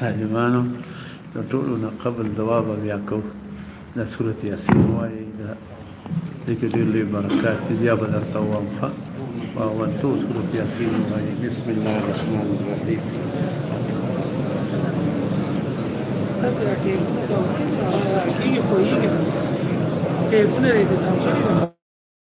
طالبانو د ټولو نه قبل دوا به بیا کو د صورت یاسین وایي د دغه ډېر لوی برکات دی بیا به درته وایم ښه واول تو صورت یاسین وایي بسم الله الرحمن الرحیم Thank you.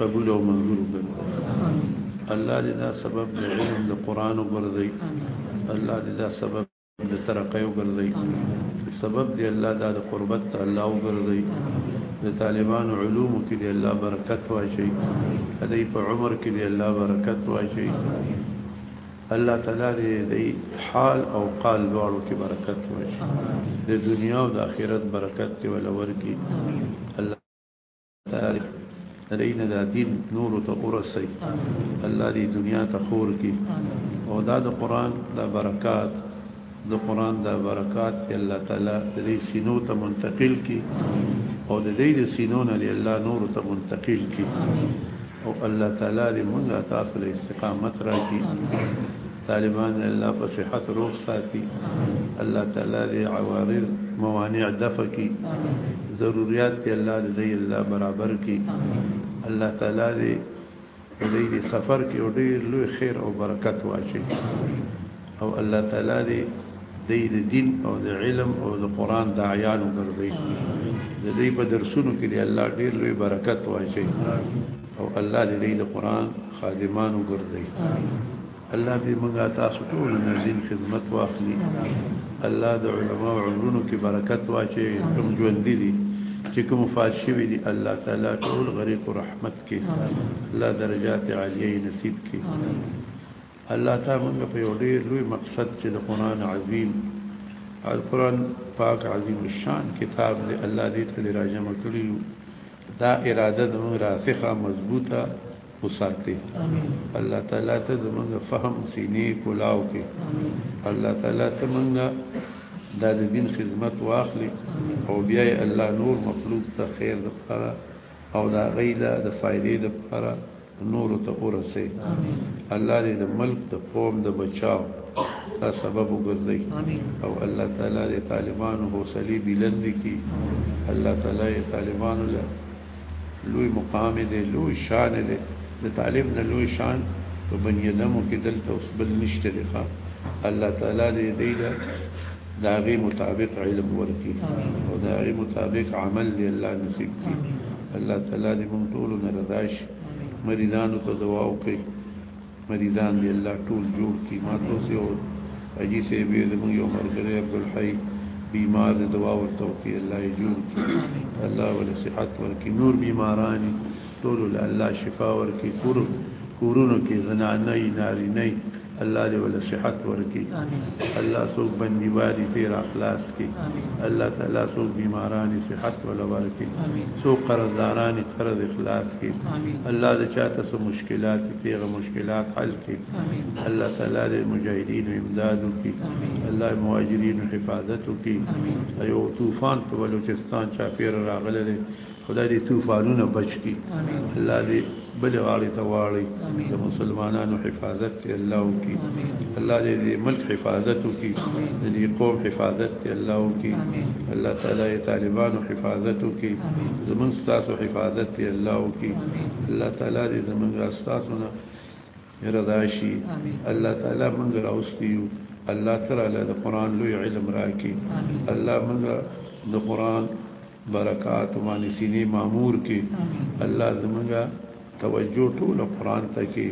قبول او منظور کړي الله دې دا سبب د علم د قران وګرځي الله دې دا سبب د ترقې وګرځي سبب دې الله دا د قربت ته الله وګرځي د طالبان علوم کې دې الله برکت واشي دې په عمر کې دې الله برکت واشي الله تعالی دې دې حال او قال دواړو کې برکت واشي د دنیا او د آخرت برکت ته ولور کې تاریخ دین دا دین نور ته ورسي الله دې دنیا ته خور کی او دا د قران دا برکات د قران دا برکات ته الله تعالی دې سینو ته منتقل کی او د دې د سینو نه الله نور ته منتقل کی او الله تعالی دې مونږه تاسو له استقامت راکړي طالبان الله په صحت روغ ساتي الله تعالی دې عوارض موانع دفع کی ضرورت دې الله دې الله برابر کی الله تعالی دې دې دې سفر کې ډېر لوی خیر او برکت واچي او الله تعالی دې دې دې دین او دې علم او دې قران داعیان وګرځي دې په درسونو کې دې الله ډېر لوی برکت واچي او الله دې دې د قران خادمان وګرځي الله دې موږ تاسو ټول نه دین خدمت واخلي الله د علما او عمرونو کې برکت واچي کوم ژوند دي چې کوم فاش شوی دي الله تعالی ټول غریق رحمت کې الله درجات عالیه نصیب کې الله تا موږ په یو ډیر لوی مقصد چې د قران عظیم القران پاک عظیم الشان کتاب دې الله دې ته راجمه کړیو دا اراده د موږ راسخه مضبوطه وساتي الله تعالی ته زمونږ فهم سینې کولاو کې الله تعالی ته مونږ دا د دین خدمت واخلي او بیا الله نور مخلوق ته خیر د او دا غي لا د فائدې د پاره نور ته ورسه الله دې د ملک د قوم د بچاو دا سبب وګرځي او الله تعالی دې طالبانو حوصله بلند کړي الله تعالی دې طالبانو له لوی مقام دې لوی شان دې د طالب نه لوی شان په بنی ادمو کې دلته اوس بل نشته دی الله تعالی دې دې دا غي مطابق علم ورکی او دا غي مطابق عمل دی الله نصیب کی الله تعالی دې مونږ ټول نه رضا شي مریضانو ته دعا وکړي مریضان دې الله ټول جوړ کی ما تاسو یو اجي سي به دې مونږ یو مرګره عبد الحی بیمار دې دعا ورته وکړي الله یې جوړ کی الله ول صحت ورکی نور بیماران ټول الله شفا ورکی کور کورونو کې زنانه نارینه الله دې ول صحت ورکي الله څوک بنديوالي تیر اخلاص کړي الله تعالی څوک بیماران صحت ول ورکي څوک قرضداران قرض اخلاص کړي الله دې چاته سو مشکلات تیر مشکلات حل کړي الله تعالی دې مجاهدین امداد وکړي الله مهاجرین حفاظت وکړي ایو طوفان په بلوچستان چا پیر راغله خدای دې طوفانونه بچ کی الله دې بل غاړې ته واړي د مسلمانانو حفاظت ته الله وکي الله دې دې ملک حفاظت وکي دې قوم حفاظت ته الله وکي الله تعالی طالبانو حفاظت وکي زمونږ تاسو حفاظت ته الله وکي الله تعالی دې زمونږ تاسو نه رضاشي الله تعالی موږ راوستیو الله تعالی د قران لوی علم راکي الله موږ د قران برکات باندې سینې مامور کې الله زمونږه توجه ټول قران ته کې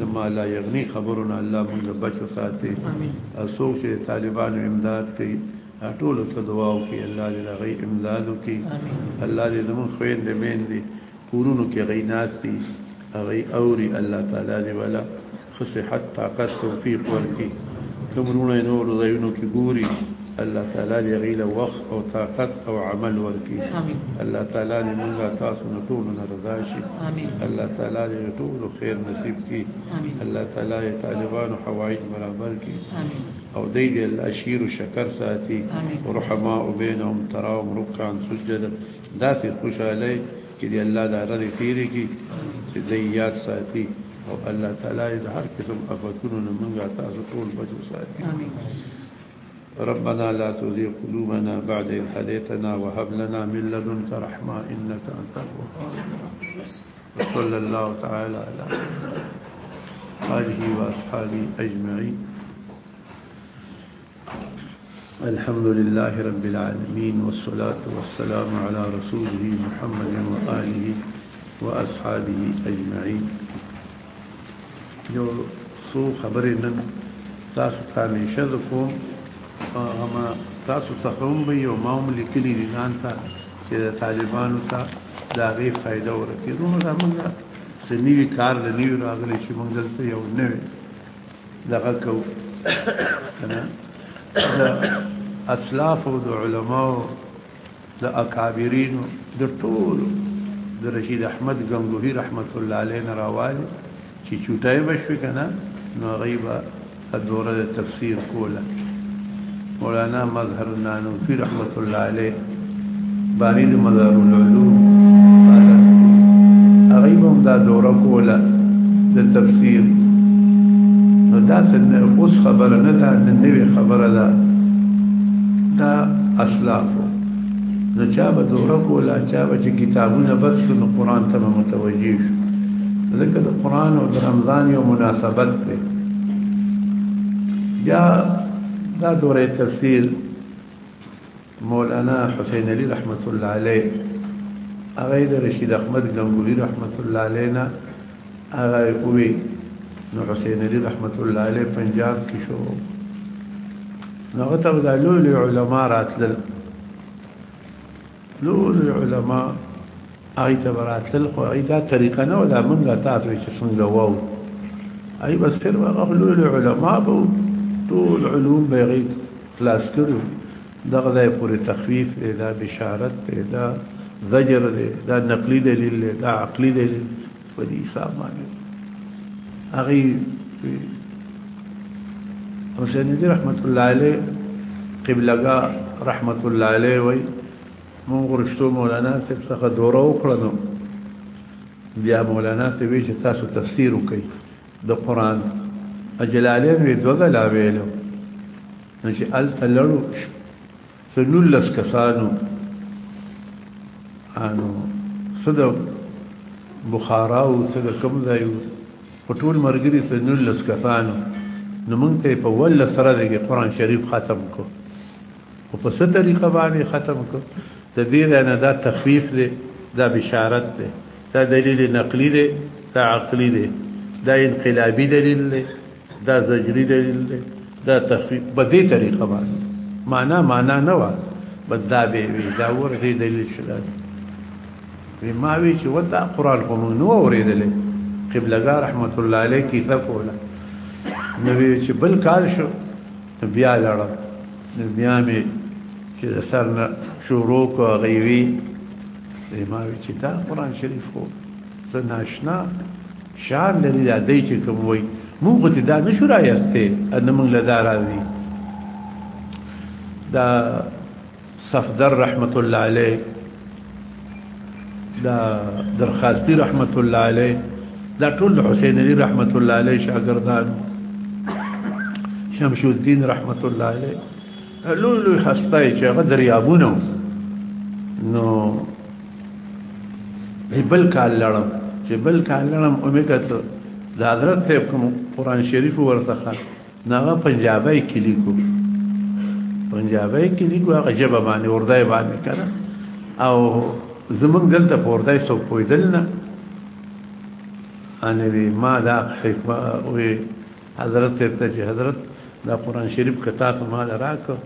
د مالا یغنی خبرونه الله موږ بچو ساتي اسوک چې طالبانو امداد کوي ټول ته دعا وکړي الله دې غي امداد وکړي الله دې زموږ خويند مين دي کورونو کې غي ناس دي هغه اوري الله تعالی دی ولا خصحت طاقت توفیق ورکي کومونه نور زینو کې ګوري الله تعالی دی غیله وخت او طاقت او عمل ورکي الله تعالی دې موږ تاسو نه ټول نه رضا شي الله تعالی دې ټول خیر نصیب کړي الله تعالی دې طالبانو حوایج برابر کړي او دی دې الاشیر شکر ساتي رحماء بینهم تراهم رکعا سجدا داسې خوشاله چې دی الله دا رد تیرې کی چې د یاد ساتي او الله تعالی د هر قسم افتونو نه منګه تاسو ټول بچو ساتي امين ربنا لا تزغ قلوبنا بعد إذ هديتنا وهب لنا من لدنك رحمة إنك أنت الوهاب وصلى الله تعالى على آله وأصحابه أجمعين الحمد لله رب العالمين والصلاة والسلام على رسوله محمد وآله وأصحابه أجمعين یو څو خبرې نن تاسو ته نشه کوم هغه تاسو څخه هم به یو ما هم لیکلي دي ځان ته چې د طالبانو ته د هغې فایده ورکړي نو دا موږ څه نوي کار د نوي راغلی چې موږ دلته یو نوی دغه کو کنه اسلاف او د علماو د اکابرین د ټول د رشید احمد غنگوهی رحمت الله علیه نه راوالي چې چټای بشوي کنه نو غیبه دوره تفسیر کوله مولانا مظهر النانوفي رحمت الله عليه بانی د مدار العلوم هغه هم دا دوره کوله د تفسیر نو دا څنګه اوس خبره نه ده د نوې خبره ده دا اسلاف نو چا به دوره کوله چا به چې کتابونه بس نو قران ته متوجي شو ځکه د قران او د رمضان یو مناسبت دی بیا دا دوره تفسیر مولانا حسین علی رحمت الله علیه هغه د رشید احمد غنگولی رحمت الله علیه نه هغه کوی نو حسین علی رحمت الله علیه پنجاب کې شو نو هغه ته د علوم علما راتلل نور علماء هغه ته براتل خو هغه دا طریقه نه ولا موږ تاسو چې څنګه وو هغه بس تر هغه لوی علماء بو ټول علوم به غي خلاص کړو دغه ځای پورې تخفیف دی دا بشارت دی دا زجر دی دا نقلی دلیل دی دا عقلی دلیل په دې حساب باندې هغه حسین دی رحمت الله علیه قبلګه رحمت الله علیه وای مون غرشتو مولانا صاحب څخه دوره وکړنو بیا مولانا صاحب چې تاسو تفسیر وکړي د قران اجلالین وی دوه لا ویلو نو چې ال تلړو څه نولس کسانو انو څه د بخارا او څه د کوم ځای په ټول مرګري څه نولس کسانو نو موږ ته په ول سره د قرآن شریف ختم کو او په څه طریقه باندې ختم کو د دې نه دا تخفیف دی دا بشارت دی دا دلیل نقلی دی دا عقلی دی دا انقلابی دلیل دی دا زجری دلیل دی دا تخفیف په دې طریقه باندې معنا معنا نه و بدا به وی دا ورته دلیل شته وی ما وی چې ودا قران خو موږ نو اوریدلې قبلګا رحمت الله علیه کی ثقولا نو وی چې بل کال شو بیا لړ نو بیا می چې سر نه شروع کو غیوی ما وی چې دا قران شریف خو څه ناشنا شان لري دا دی چې کوم وای مونږ خو ته دا نشو رايسته ان مونږ له دا راځي دا صفدر رحمت الله عليه دا درخواستي رحمت الله عليه دا ټول حسین علي رحمت الله عليه شاګردان شمس الدين رحمت الله عليه لولو خستای چې غدر یابونو نو به بل کال لړم چې بل کال لړم او مې کتل د حضرت صاحب کوم قران شریف ورڅخه ناغه پنجابی کې لیکو پنجابی کې لیکو هغه جبه باندې وردای باندې کړه او زمونږ دلته پوردای سو پویدل نه ان وی ما دا حکمه وی حضرت صاحب ته چې حضرت دا قران شریف کتاب ما راکړ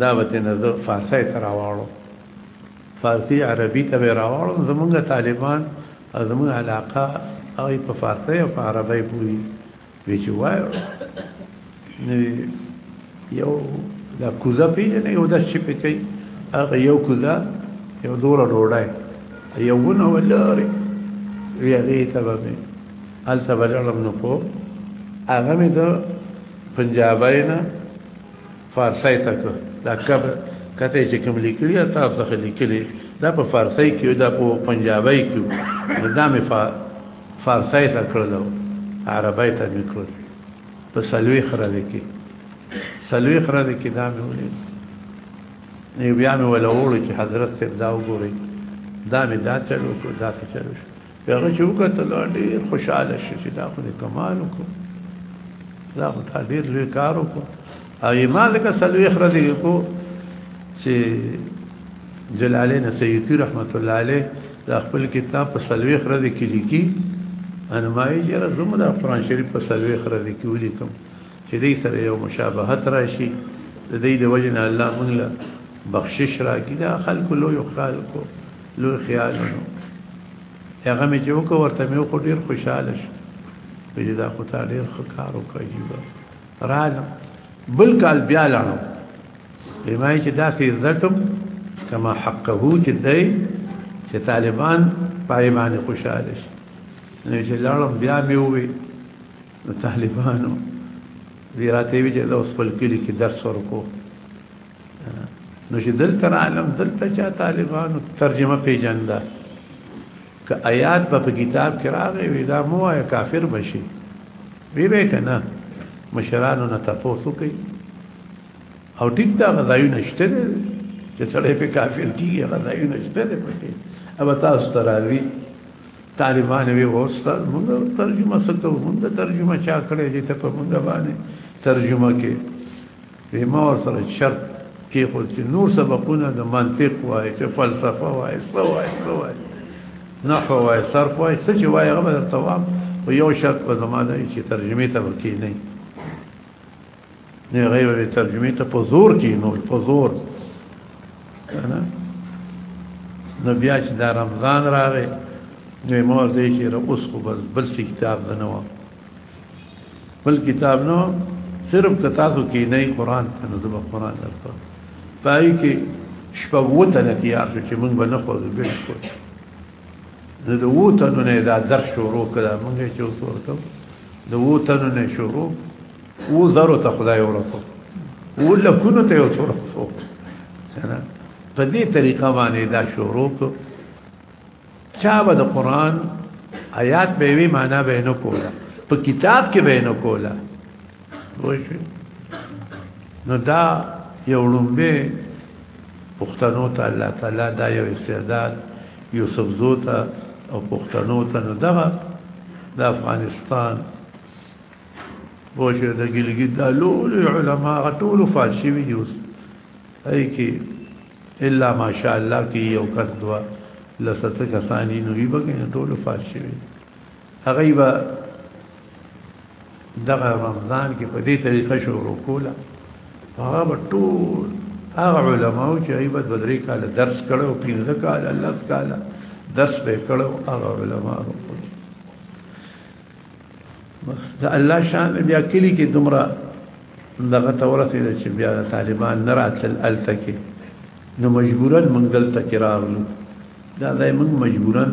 دا وته نه فارسی تراواړو فارسي عربي ته به راوړم زمونږ طالبان او زمونږ علاقه هغه په فارسي او په عربي پوي وی چې وایو نو یو دا کوزه پیژنې یو د شي پکې هغه یو کوزه یو دوره ډوډۍ یو ونه ولاري وی هغه ته به هل ته بلړم نو په هغه مې د پنجابی نه فارسی ته که دا کب کته چې کوم لیکلی تاسو ته لیکلی دا په فارسی کې دا په پنجابی کې دا مې فارسی ته کړلو عربی ته مې کړل په سلوي خره دې کې سلوي خره دې کې دا مې ولې نه بیا مې ولا وړو چې حضرت ته دا وګوري دا مې دا چلو کو دا څه چلو هغه چې وکتل ډېر خوشاله شو چې دا خو دې کمال وکړو دا خو تا ډېر لوی کار وکړو او یې ما لکه څلوېښت ورځې وکړو چې جلالین سیوطي رحمت الله علیه دا خپل کتاب په څلوېښت ورځې کې لیکي انا ما یې یاره زموږ د قرآن شریف په څلوېښت ورځې کې ولیکم چې دې سره یو مشابهت راشي د دې د وجه نه الله موږ له بخشش راکړي دا خلکو لویو خلکو لو خیال نو هغه مې چې وکړ ورته مې خو ډیر خوشاله شو ویل دا خو تا ډیر ښه کار وکړ عجیب راځم بل کال بیا لاړم لمای چې دا سي زکم کما حقه چې دی چې طالبان پای باندې خوشاله شي نو چې لاړم بیا مې وې طالبانو ویراته وی چې دا اوس خپل کلی کې درس ورکو نو چې دلته عالم دلته چا طالبانو ترجمه پیجنده که آیات په کتاب کې راغی وی دا مو آیا کافر بشي وی به کنه مشرانو نه تاسو کوي او ټیک دا غذایو نشته چې سړی په کافر کیږي غذایو نشته ده پکې او تاسو تراوی طالبان وی اوستا موږ ترجمه سکو موږ ترجمه چا کړې چې ته په موږ باندې ترجمه کې وی ما ورسره شرط کې خو چې نور سبقونه د منطق وای چې فلسفه وای څه وای څه وای نحو وای صرف وای څه چې وای هغه در توام او یو شرط په زمانه چې ترجمه ته وکی نه نه غیر ترجمه ته په زور کې نو په زور نه نو بیا چې د رمضان راغی نو مور دې چې اوس خو بس بل څه کتاب نه و بل کتاب نو صرف کتا سو کې نه قران ته نو زما قران درته پای کې شپه وته نه تیار شو چې موږ به نه خو به شو نو د وته نو نه دا در شروع کړه موږ چې اوس ورته د وته نو نه شروع و زرو ته خدای ورسو و لکونو ته ورسو په دې طریقه باندې دا شروع کړو چا به د قران آیات به وی معنا به نه کوله په کتاب کې به نه کوله وښه نو دا یو لومبه پښتنو ته الله تعالی دا یو استعداد یوسف زوتا او پښتنو ته نو دا د افغانستان وښه د ګلګت د لول علماء ټول فاشي ویوس ای کی الا ماشاء الله کی یو کس دوا لسته کسانی نو وی بګی نه ټول فاش شوی هغه با دغه رمضان کې په دې طریقه شروع کوله هغه ټول هغه علماء چې ایبت بدري کال درس کړو پینځه کال الله تعالی درس به کړو هغه علماء د الله شان بیا کلی کې دومره دغه تورسې چې بیا طالبان نه راتل الته کې نو مجبورن موږ دلته کې راغلو دا ځای موږ مجبورن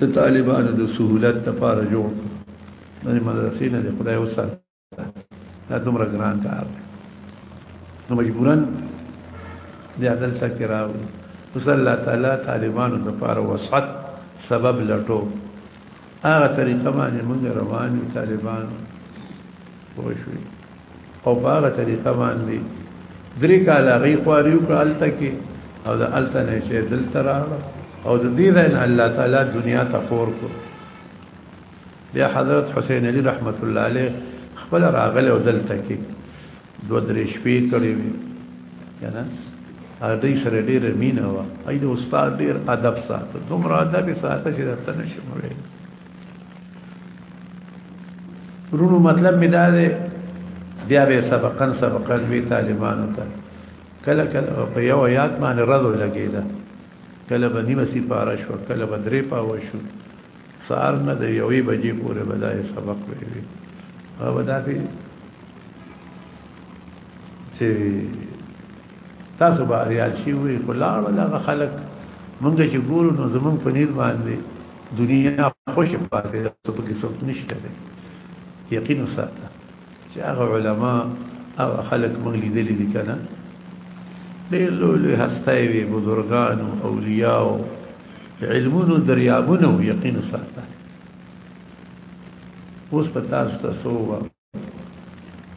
د طالبانو د سهولت لپاره جوړ د مدرسې نه د خدای وسات دا دومره ګران کار دی نو مجبورا دی عدل تک راو پس الله تعالی طالبانو د پاره وسعت سبب لټو هغه طریقه باندې موږ روان یو طالبانو وشو او په هغه طریقه باندې درې کاله غي خواري وکړه الته کې او د الته نه شي دل تراله او د دې ځای الله تعالی دنیا ته خور کو بیا حضرت حسین علی رحمت الله علیه خپل راغله او دلته کې دوه درې شپې کړې وي کنه هغه دې سره ډېر مینه و اې د استاد ډېر ادب ساته دومره ادب ساته چې درته نشم ویل ورونو مطلب می دا دی بیا به سبقا سبقا وی طالبانو ته کله کله په یو یاد باندې رد لګیدا کله به نیمه سی پاره شو کله به درې پاوه شو سهار نه د یوې بجې پورې به دا سبق ویوي هغه به دا کوي چې تاسو به اریال شي وي خو لاړ دغه خلک مونږ چې ګورو نو زمونږ په نیت باندې دنیا خوشې پاتې ده څه پکې څوک نشته یقین وساته چې هغه علما هغه خلک موږ لیدلي دي کنه ډېر لوی لوی هستۍ وي بزرګان او اولیاء او علمونو دریابونه او یقین ساته اوس په تاسو ته سووا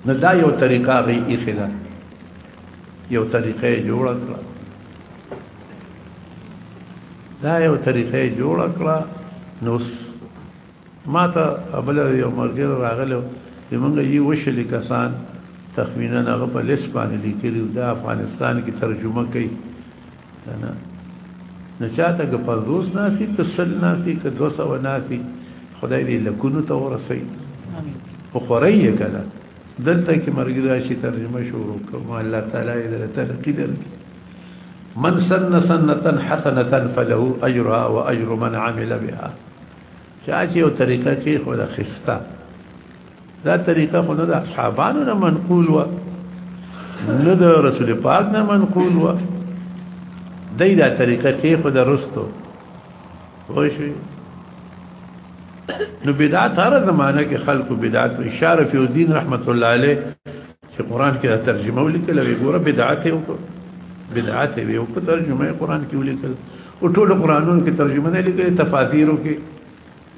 نه دا یو طریقه غي اخلا یو طریقه جوړ کړه دا یو طریقه جوړ کړه نو ما ته بل یو مرګر راغلو چې موږ یې وشلې کسان تخمینا هغه په لیس باندې لیکلي د افغانستان کې ترجمه کوي نه نه چاته که په روز ناسي که سل ناسي که دو سو ناسي خدای دې لکونو ته ورسي خو خوري یې کړه دلته کې مرګ راشي ترجمه شروع کوم الله تعالی دې ترقی درکړي من سن سنة حسنة فله أجرها وأجر من عمل بها چا چې یو طریقه کې خو د خسته دا طریقه خو نه د اصحابانو نه منقول و نه د رسول پاک نه منقول و دای دا طریقه کې خو د رستو وای شي نو بدعت هر زمانه کې خلکو بدعت اشاره فی الدین رحمت الله علیه چې قران کې دا ترجمه ولیکل وی ګوره بدعت یو بدعت وی او ترجمه قران کې ولیکل او ټول قرانونو کې ترجمه نه لیکل تفاسیرو کې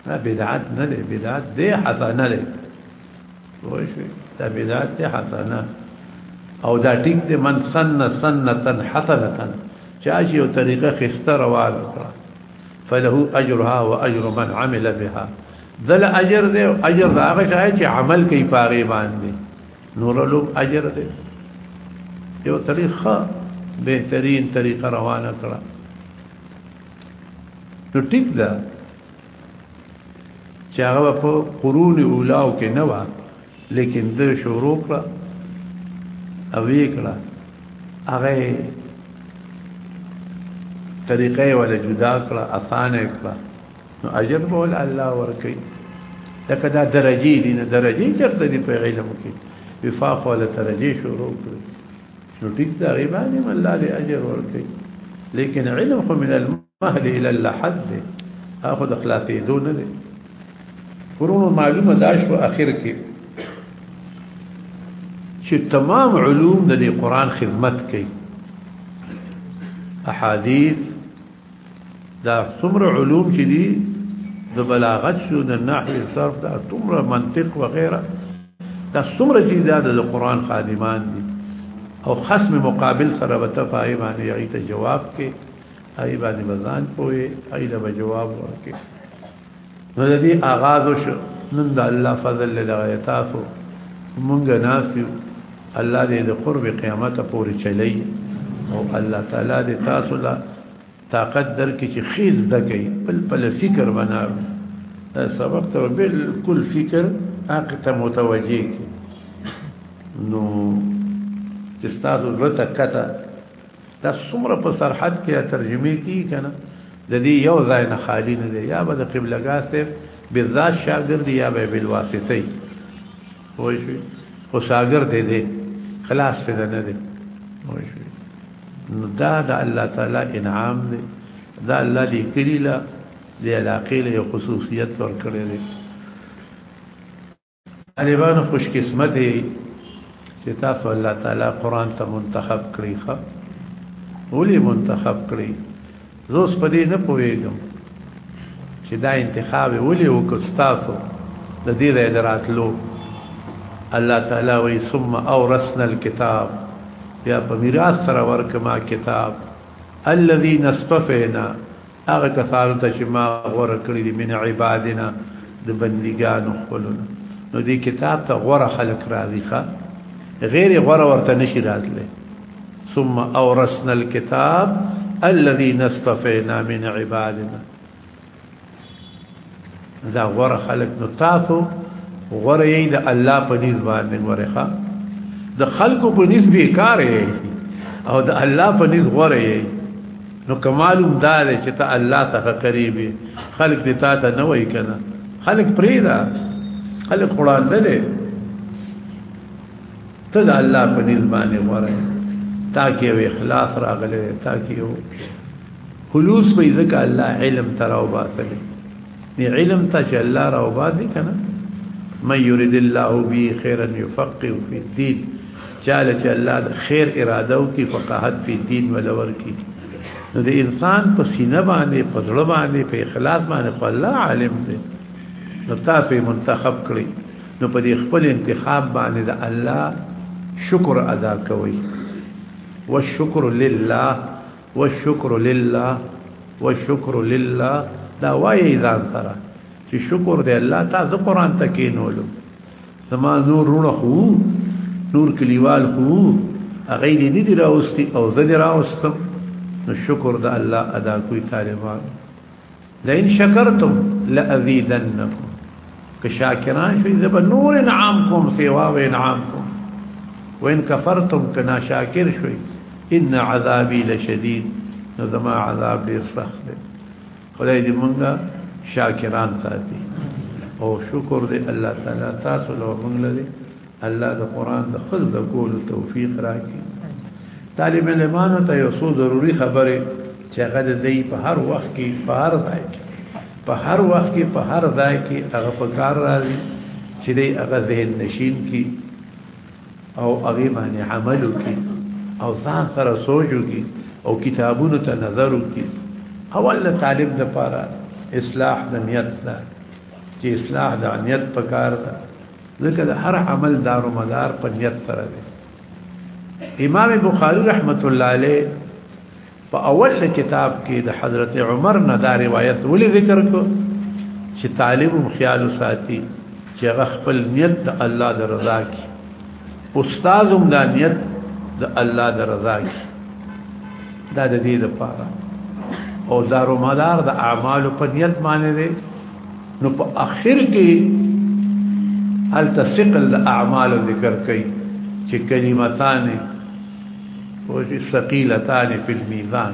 دا بدعت نه دی بدعت دی حسنه دی وښوی دا بدعت دی حسنه او دا ټیک دی من سن سنتا حسنتا چا چې یو طریقه خسته روان کړه فله اجرها واجر من عمل بها دل اجر دی او اجر دا هغه شای چې عمل کوي پاره باندې نور له اجر دی یو طریقه بهترین طریقه روانه کړه نو ټیک ده چې هغه په قرون اولاو کې نه و لیکن د شروع کړه او یې کړه هغه طریقې ولا جدا کړه اسانه کړه نو اجر به ول الله ورکي لکه دا درجه دي نه درجه چرته دي په علم کې وفاق ولا درجه شروع کړو نو ټیک دا غیبانه الله دې اجر ورکي لیکن علم خو من المهل الى اللحد دي اخذ اخلاقي دون دي ورونو معلومه دا شو اخر کې چې تمام علوم د قرآن خدمت کوي احاديث دا څومره علوم چې دي د بلاغت شو د نحو صرف دا څومره منطق و غیره دا څومره چې دا د قران خادمان دي او خصم مقابل سره به ته پای باندې یې ته جواب کې ای باندې بزان پوي ای له جواب ورکې نو د دې آغاز شو نن د الله فضل لدغه تاسو مونږ ناسیو الله دې د قرب قیامت پورې چلی او الله تعالی دې تاسو لا طاقت درکې چې خیز دکې بل بل فکر بنار سبب ته بالکل فکر حق ته متوجه نو چې تاسو ورته کته دا څومره په سرحد کې ترجمه کی کنه د دې یو ځای نه خالی نه دی یا به د قبلګا صاحب بالذات شاګرد یا به بل واسطه وي وای شي خو شاګرد دی خلاص څه نه دی وای شي نو دا د الله تعالی انعام دی دا الله دې کړی لا د علاقې له خصوصیت ور کړی دی طالبانو خوش قسمت چې تاسو الله تعالی قران ته منتخب کړی ښه ولې منتخب کړی زه اوس په دې نه پوهېږم چې دا انتخاب ولې وکړ تاسو د دې ځای دراتلو الله تعالی وی ثم اورثنا الكتاب بیا په میراث سره ورکما کتاب الذي نستفینا هغه کسانو ته چې ما غوره کړی دي من عبادنا د بندګانو خپلونه نو دې کتاب ته غوره خلق راځي ښا غیر غوره ورته نشي راتله ثم اورثنا الكتاب الذي نستفينا من عبادنا دا غوره خلق نو تاسو غوره یې د الله په نس باندې غوره ښه د خلکو په نس به کار یې او د الله په نس غوره یې نو کمالوم دا دی چې ته الله څخه قریب خلق دې تا ته نه وای کنه خلق پریدا خلق قران نه دی ته د الله په نس باندې غوره تاکي او اخلاص راغله تاکي او خلوص به ځکه الله علم تراو باسل دی علم ته چې الله راو باسي کنه من يريد الله به خيرا يفقه في الدين چاله چې الله خیر اراده او کی فقاهت په دین ولور کی نو د انسان په سینه باندې په زړه باندې په اخلاص باندې خو الله عالم دی نو تاسو منتخب کړی نو په دې خپل انتخاب باندې د الله شکر ادا کوئ والشکر لله والشکر لله والشکر لله دا وایي ځان سره چې شکر دې الله تا ز قران ته کینولو زما نور رونه خو نور کلیوال خو هغه دې نه دی راوستي او زه دې راوستم نو شکر د الله ادا کوي طالبان لئن شکرتم لازیدنکم که شاکران شوي زه به نور انعام کوم سیوا و انعام کوم وان کفرتم که ناشاکر شوي ان عذابي لشدید نو زما عذاب ډیر سخت دی خدای دې مونږه شاکران ساتي او شکر دې الله تعالی تاسو له مونږ لري الله د قران د خز د کول توفیق راکړي طالب علمانو ته یو څو ضروری خبره چې هغه د دې په هر وخت کې په هر ځای کې په هر وخت کې په هر ځای کې هغه په کار راځي چې دې هغه ذهن نشین کی او هغه باندې عمل وکي او ځان سره سوچ وکي او کتابونو ته نظر وکي اول د طالب لپاره اصلاح د نیت ده چې اصلاح د نیت په کار ده ځکه د هر عمل دار و مدار په نیت سره دی امام بخاری رحمت الله علیه په اول کتاب کې د حضرت عمر نه دا روایت ولې ذکر کو چې طالب خیال ساتي چې هغه خپل نیت د الله د رضا کې استاد هم دا نیت د الله د رضا کې دا د دې لپاره او دارو مدار د اعمال په نیت باندې نو په اخر کې هل تسقل اعمال ذکر کوي چې کلمتان او چې ثقيلتان په میزان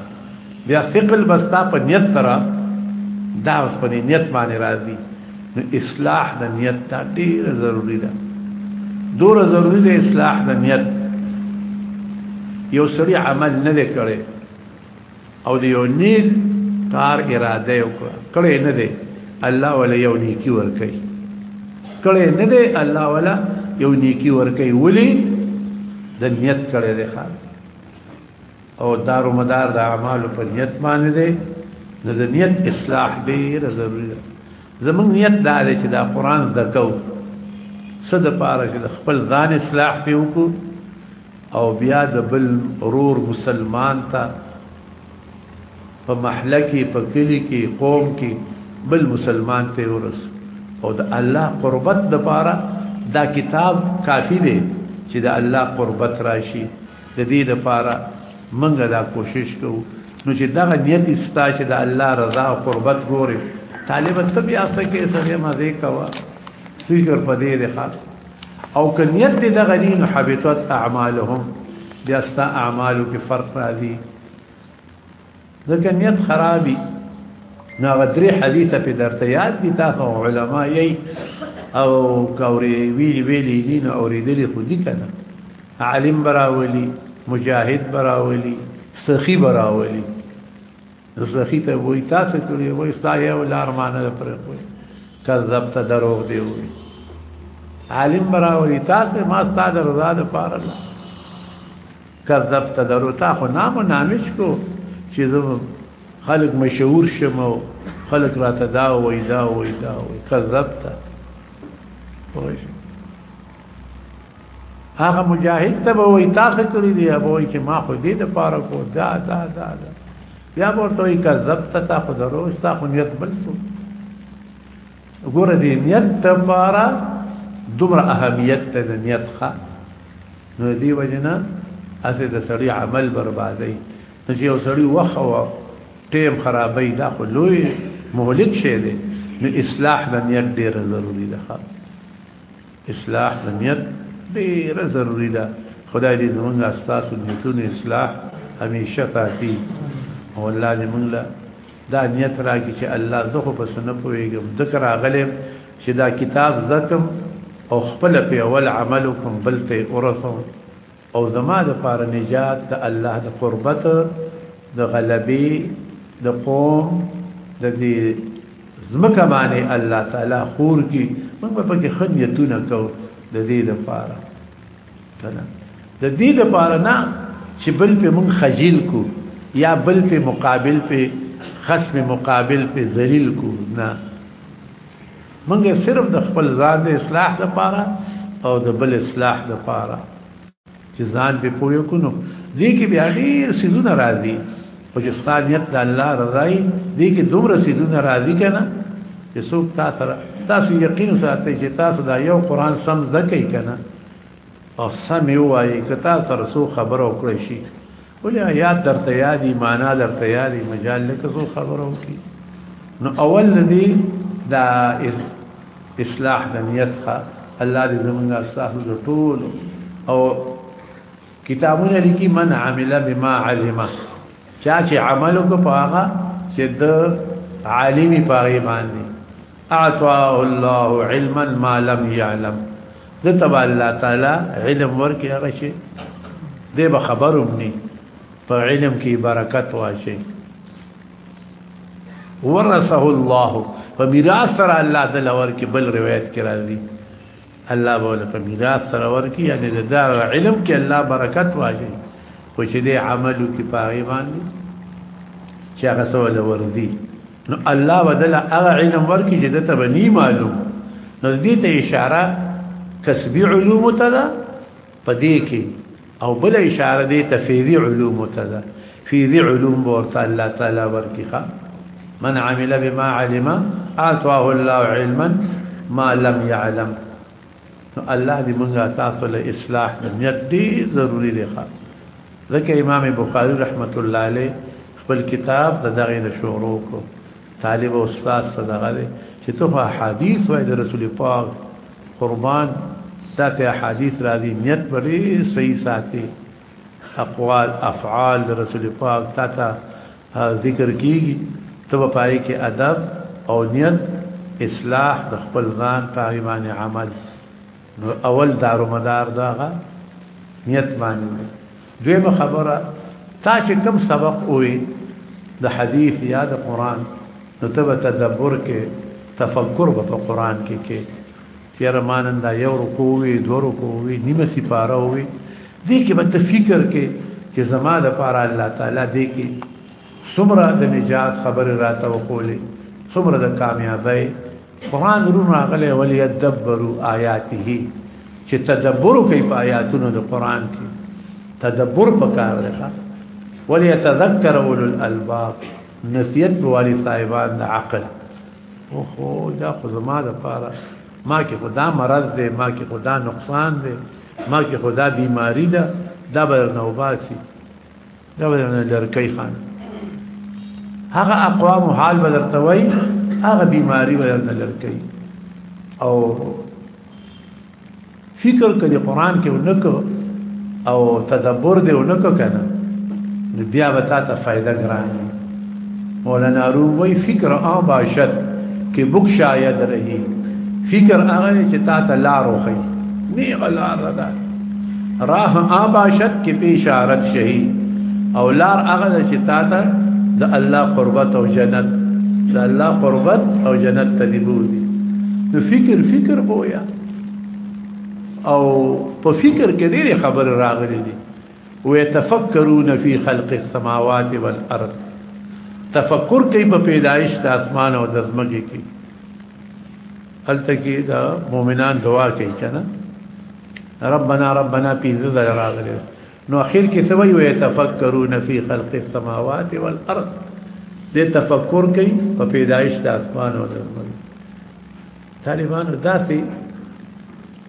بیا ثقل بستا په نیت سره دا اوس په نیت باندې راځي نو اصلاح د نیت ته ډیر ضروری ده دور ضروری ده اصلاح د نیت یو سړي عمل نه کړي او د یو نیک کار اراده وکړه کړي نه دی الله ولا یو نیکی ور کوي کړي نه دی الله ولا یو نیکی ور کوي ولی د نیت کړي دی خان او دار و مدار د اعمال په نیت باندې دی نو د نیت اصلاح ډیر ضروری ده زمون نیت دا دی چې دا قران زده کو صد پاره چې خپل ځان اصلاح پیوکو او بیا د بل رور مسلمان ته په محله کې په کلی کې قوم کې بل مسلمان ته ورس او د الله قربت د پاره دا کتاب کافی دی چې د الله قربت راشي د دې د پاره موږ دا کوشش کوو نو چې دا نیت استا چې د الله رضا او قربت ګوري طالب ته بیا څه کې سره مزه کوا فکر پدې ده او کنیت دې دغه دي نو حبطت اعمالهم بیا ستا اعمالو کې فرق راځي ځکه نیت خرابي نو هغه درې حدیثه په درته یاد دي تاسو علما یې او کوري ویلي ویلي دي نو اورېدلې خو دي کنه عالم براولي مجاهد براولي سخي براولي زخی ته وای تاسو کړی وای ستا یو لار مان نه پر کوی کذب ته دروغ دی وای عالم براوی تاسو ما ستا د رضا د پاره لا کذب ته درو تا خو نام نامش کو چې زه خلق مشهور شم او خلق راته دا وای دا وای دا وای کذب ته هغه مجاهد ته به وای تاسو کړی دی هغه وای چې ما خو دې د پاره کو دا دا دا, دا. بیا ورته وای کذب ته تا خو درو استا خو نیت بل څه ګوره دې نیت ته پاره دومره اهمیت ته د نیت ښه نو دې وجنه اسه د سړی عمل بربادای نو چې یو سړی وخو ټیم خرابې دا خو لوی مهلک شی دی نو اصلاح د نیت ډیر ضروری ده اصلاح د نیت ډیره ضروری ده خدای دې زمونږ استاسو نیتونو اصلاح همیشه ساتي او الله دې مونږ له دا نیت راکړي چې الله زه خو پس نه پوهېږم ذکر اغلی چې دا کتاب زکم او خپل په اول عمل کوم بل ته ورسوم او زما د پاره نجات د الله د قربت د غلبي د قوم د دې زمکه باندې الله تعالی خور کی موږ په کې خنیتونه کو د دې د پاره کنه د دې د پاره نه چې بل په موږ خجل کو یا بل په مقابل په خصم مقابل په ذلیل کو نه منګه صرف د خپل ځان د اصلاح د پاره او د بل اصلاح د پاره چې ځان به پوي کو نو دې کې بیا ډیر سيزونه راځي او چې ستانیت د الله رضای دې کې دومره سيزونه راځي کنه چې څوک تاسو تاسو یقین ساتي چې تاسو دا یو قران سم زکې کنه او سم یو وایي که تاسو سره خبرو کړی شي ولې آیات درته یادي معنا درته یادي مجال لکه زو خبرو کی نو اول دې دا اصلاح د نیت ښه الله دې زمونږ اصلاح د ټول او کتابونه لیکي من عمل بما علم چا چې عمل کو پاغه چې د عالمي پاغه باندې اعطاه الله علما ما لم يعلم د تبع الله تعالی علم ورکه هغه شي دې به خبروم ني په علم کې برکت واچي ورثه الله په میراث سره الله د لور کې بل روایت کې راځي الله بوله په میراث سره ورکی یعنی د دا علم کې الله برکت واجي خو چې دې عملو کې پاغي باندې چې هغه سوال ورزي نو الله بدل هغه علم ورکی چې دته بنی معلوم نو دې ته اشاره کسبی علوم ته ده پدې کې او بل اشاره دې ته فیذی علوم ته ده فیذی علوم ورته الله تعالی ورکی ښا من عمل بما علم اعطاه الله علما ما لم يعلم نو الله دې مونږه تاسو له اصلاح د نیت ډیر ضروری دی ښه ځکه امام بخاری رحمت الله علیه خپل کتاب د دغه نه شروع کو طالب او استاد صدقه دی چې ته په حدیث وای د رسول پاک قربان دا په حدیث را دي نیت بری صحیح ساتي اقوال افعال د رسول پاک تا ته ذکر کیږي ته په پای کې ادب او نیت اصلاح د خپل ځان په ایمان عمل نو اول دارو مدار داغه نیت باندې دویمه خبره تا چې کوم سبق وې د حدیث یا د قران نو ته تدبر کې تفکر په قران کې کې یاره ما نن دا یو رکو وی دو رکو وی نیمه سپاره وی دې کې به ته فکر کې چې زما د پاره الله تعالی دې کې څومره د نجات خبره راته وکولې څومره د کامیابی قران ورو راغله ولی یدبروا آیاته چې تدبر کوي په آیاتونو د قران کې تدبر پکار دی ولی یتذکر اولو الالباب نسیت بوالی صاحبان د عقل او خو دا خو زما د پاره ما کې خدا مرض دی ما کې خدا نقصان دی ما کې خدا بیماری ده دا بر نه وباسي دا بر نه لرکې خان هغه اقوام حال بدرته وای هغه بیماری بر نه لرکې او فکر کړي قران کې ونکو او تدبر دې ونکو کنه نو بیا به تاسو فائدہ ګران مولانا روم وی فکر آن باشد کې بک شاید رہی فکر هغه چې تاسو لار وخی نه غلار ده راه آن باشد کې پیشارت شهي او لار هغه چې تاسو د الله قربت او جنت د الله قربت او جنت ته دی بوزي نو فکر فکر بویا او په فکر کې ډېرې خبرې راغلي دي ويتفکرون فی خلق السماوات والارض تفکر کوي په پیدایش د اسمان او د زمګي کې هلته کې دا مؤمنان دعا کوي کنه ربنا ربنا پی ذل راغلی نو اخر کې سوي وي تفکرون فی خلق السماوات والارض دې تفکر کوي په پیدایش د اسمان او د زمګي طالبانو داسې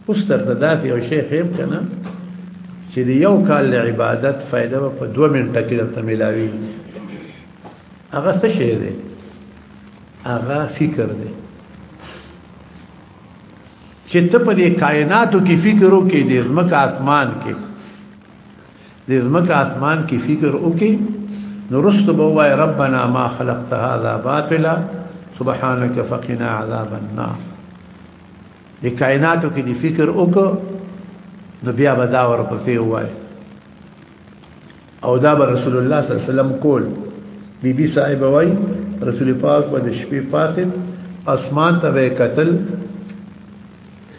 اوس درته داسې یو شی ښیم که نه چې د یو کال له عبادت فایده به په دوه منټه کې درته میلاوي هغه څه شی دی هغه فکر دی چې ته په دې کائناتو کې فکر وکې دې زمکه اسمان کې د زمکه اسمان کې فکر وکي نو رست به وای ربنا ما خلقت هذا باطلا سبحانك فقنا عذاب النار د کائناتو کې د فکر وک نو بیا به دا ورپسې وای او دا به رسول الله صلی الله علیه وسلم کول بی بی صاحب وای رسول پاک په شپې پاسه اسمان ته وکتل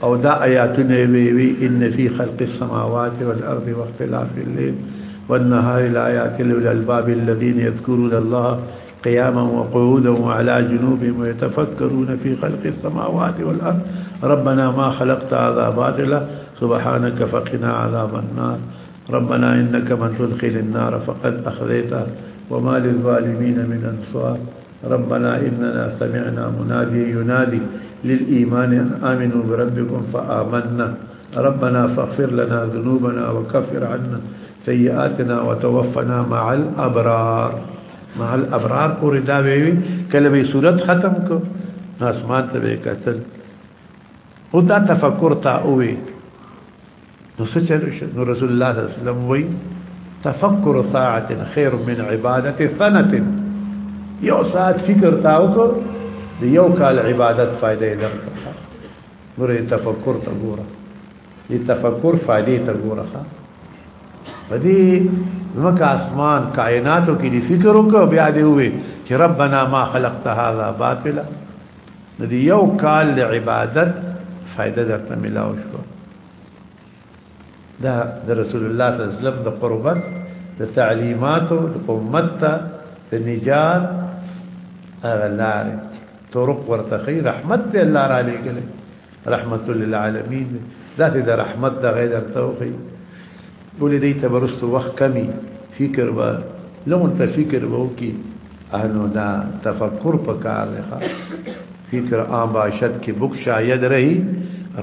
او دا آیاتونه وی وی ان فی خلق السماوات والارض واختلاف الليل والنهار لا يأكل الألباب الذين يذكرون الله قياما وقعودا وعلى جنوبهم ويتفكرون في خلق السماوات والأرض ربنا ما خلقت هذا باطلا سبحانك فقنا عذاب النار ربنا إنك من تدخل النار فقد أخذيته وما للظالمين من أنصار ربنا إننا سمعنا مناديا ينادي للإيمان أن آمنوا بربكم فآمنا ربنا فاغفر لنا ذنوبنا وكفر عنا سيئاتنا وتوفنا مع الابرار مع الابرار پوری دا وی کله به صورت ختم كو آسمان ته قتل او دا تفکر تا اوې نو څه چل شو نو رسول الله صلی الله علیه وسلم وی تفکر ساعت خیر من عبادت سنه یو ساعت فکر تا وکړ د یو کال عبادت فائدې درکړه ګوره تفکر ته ګوره دې تفکر فائدې ته ګوره په دې زمکه اسمان کائناتو کې دې فکر وکړ بیا دې وې چې ربنا ما خلقت هذا باطلا دې یو کال عبادت فائدہ درته ملاو شو دا د رسول الله صلی الله علیه وسلم د قربت د تعلیماتو د امت ته د نجات هغه لارې طرق ورته خي رحمت دی الله را لېږل رحمت للعالمین دا د رحمت د غیر توخی ټولې دی ته به رستو وخت کمی فکر به لمون ته فکر به وکی اهنو دا تفکر پکار دی خواه فکر آن باشد که بک شاید رهی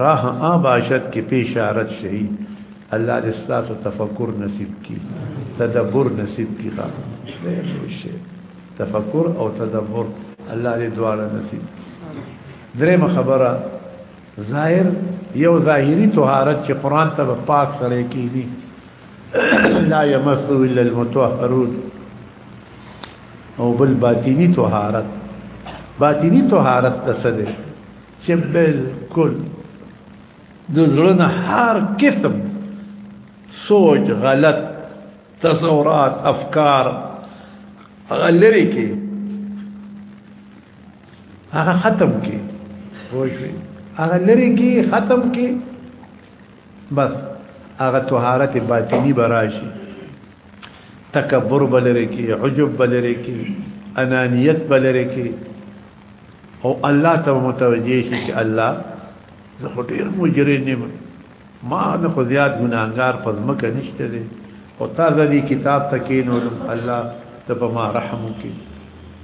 راه آن باشد که پیشارت شهی الله دې ستاسو تفکر نصیب کی تدبر نصیب کی خواه تفکر او تدبر الله دې دواړه نصیب درېمه خبره ظاهر یو ظاهری طهارت چې قران ته پاک سره کیږي لا يمس الا المطهرون او بل باطینی طهارت باطینی طهارت تسده چې بالکل د زړه هر قسم سوچ غلط تصورات افکار غلری کې هغه ختم کې وښوي هغه لري کې ختم کې بس هغه طهارت باطنی براشي تکبر بلره کې عجب بلره کې انانیت بلره کې او الله ته متوجه شي چې الله زه ډیر مجرم ما نه خو زیات ګناهګار په ځمکه نشته دی او تازه دی کتاب ته کېنولم الله ته په ما رحم وکړي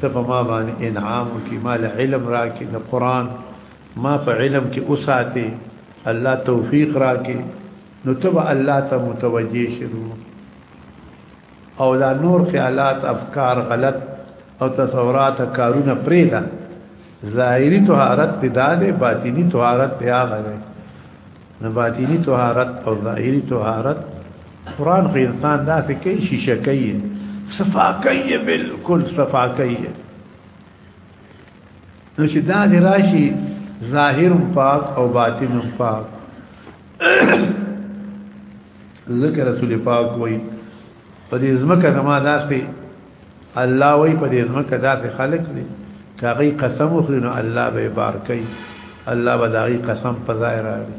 ته په ما باندې انعام وکړي ما له علم راکړي د قرآن ما په علم کې وساتې الله توفیق راکړي نو ته به الله ته متوجه شې او دا نور خیالات افکار غلط او تصورات کارونه پریدا ظاهری طهارت ته داده باطینی طهارت ته هغه ده نه باطینی طهارت او ظاهری طهارت قران خو انسان داسې کوي شیشه کوي صفا کوي بالکل صفا کوي نو چې دا دی راشي ظاهر پاک او باطن پاک ذکر رسول پاک وای په دې ځمکه زما داسې الله وای په دې ځمکه داسې خلق دي کاغي قسم وخوري نو الله به بار کوي الله به داغي قسم په ځای راړي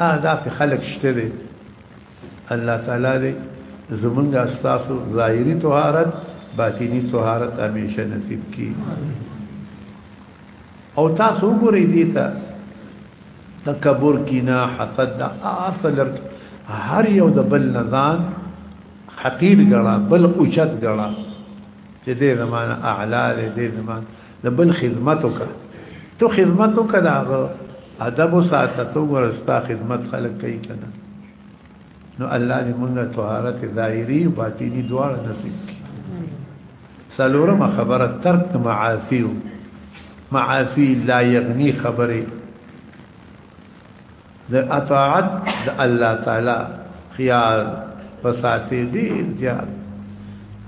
ا داسې خلق شته دي الله تعالی دې زمونږ استاسو ظاهري طهارت باطینی طهارت همیشه نصیب کی او تاسو وګورئ دې ته تکبر کینا حسد دا اصل هر یو د بل نزان حقیر ګڼا بل اوچت ګڼا چې دې زمانہ اعلی دې دې زمانہ د بل خدمت وکړه ته خدمت وکړه ادب ساته تو ورستا خدمت خلک کوي کنه نو الله دې موږ طهارت ظاهري او باطني دواړه نصیب کړي سلورمه خبره ترک معاصی معاصی لا یغنی خبره د اطاعت د الله تعالی خیال فساتی دی زیاد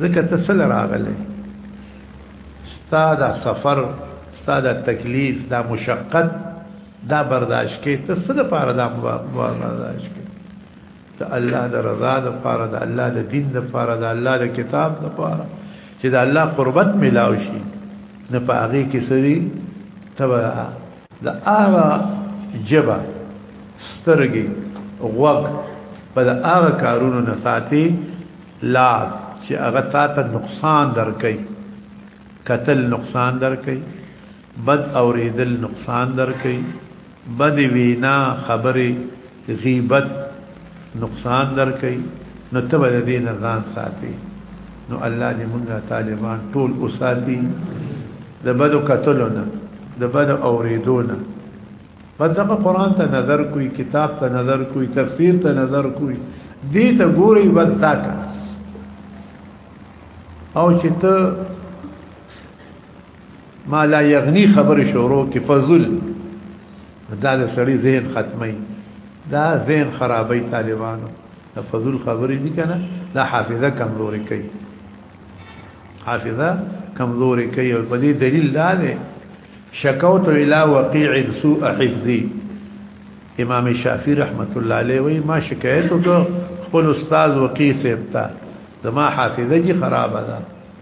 ځکه تسل راغله استاد سفر استاد تکلیف دا مشقت دا برداشت کې ته څه د پاره دا برداشت کې ته الله د رضا د پاره د الله د دین د پاره د الله د کتاب د پاره چې د الله قربت ملاو شي نه په هغه کې سړي تبع د هغه جبا سترګي غوږ په هغه کارونو نه ساتي لا چې هغه تا ته نقصان درکې قتل نقصان درکې بد اوریدل نقصان درکوي بد وینا خبرې غیبت نقصان درکوي نو ته به دې نه ځان ساتي نو الله دې مونږه طالبان ټول اوساتي د بدو قتلو نه د بدو اوریدو نه بس دغه قران ته نظر کوي کتاب ته نظر کوي تفسیر ته نظر کوي دې ته ګوري بس تا او چې ته ما لا یغنی خبر شورو کې فضل دا د سړی ذهن ختمي دا ذهن خرابي طالبانو د فضل خبرې دي کنه دا حافظه کمزوري کوي حافظه کمزوري کوي او په دې دلیل دا دی شکوت الى وقيع سوء حفظي امام شافعي رحمت الله عليه وي ما شکایت وکړ خپل استاد وقيع سپتا زما حافظه جي خرابه ده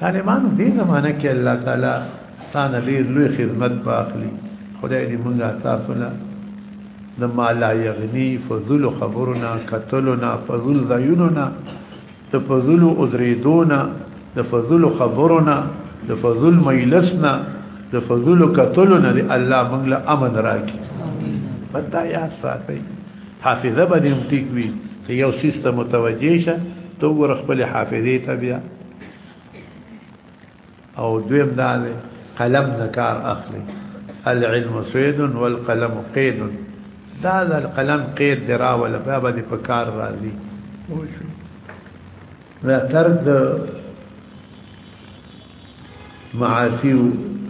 طالبانو دې زمانه کې الله تعالی ستانه ډیر لوی خدمت باخلي خدای دې مونږه تاسو نه د مالا یغنی فضل خبرنا قتلنا فضل زیننا د فضل ادریدونا د فضل خبرنا د فضل مجلسنا د فضل قتلنا دی الله مونږ له امن راکړي پتا یا ساتي حافظه باندې هم ټیک وي ته یو سیستم متوجه شه ته وګوره خپل حافظه ته بیا او دویم دا دی قلم نه کار اخلي العلم سید والقلم قید دا د القلم قید درا ولا باب د پکار راځي دا تر د معاسیو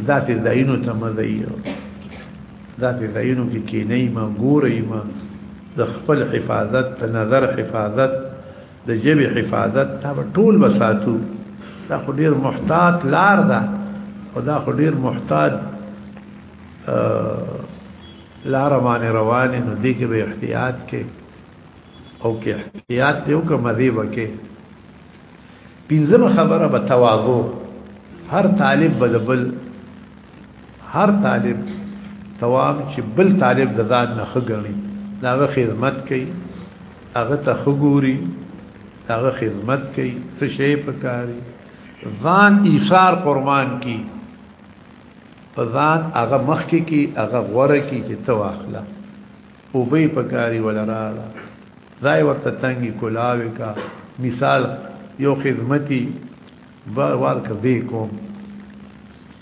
ذات دینو ته مزیو ذات دینو کې کې نه ما ګورې ما د خپل حفاظت ته نظر حفاظت د جیب حفاظت ته ټول بساتو دا خو ډیر محتاط لار ده او دا خو ډیر محتاط لار باندې روان نو دې کې به احتیاط کې او کې احتیاط دې وکړه مزیبه کې پنځمه خبره به تواضع هر طالب به بل هر طالب توام چې بل طالب د ځان نه خګړي داغه خدمت کوي هغه ته خګوري داغه خدمت کوي څه شي پکاري ځان ایثار قربان کی په ځان هغه مخکې کی هغه غوره کی چې تو اخلا اوبه یې پکاري وله راړه ځای ورته تنګي کولاوې کا مثال یو خدمتي بار وار کوي کوم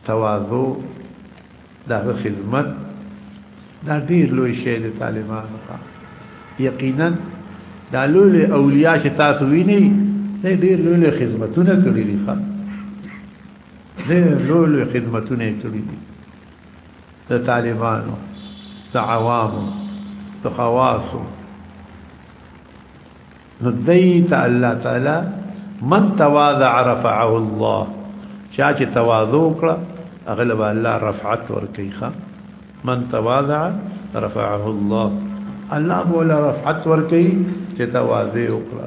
تواضع دا خدمت دا ډیر لوی شی دی طالبانو ته یقینا دا لوی اولیاء چې تاسو ویني دا ډیر لوی خدمتونه کړی دي ښا ډیر لوی خدمتونه کړی دي د طالبانو د عوامو د خواصو نو دیت الله تعالی من تواضع رفعه الله چا چې تواضع کړه اغلب الله رفعت ورکیخه من تواضع رفعه الله الله بولا رفعت ورکی چې تواضع وکړه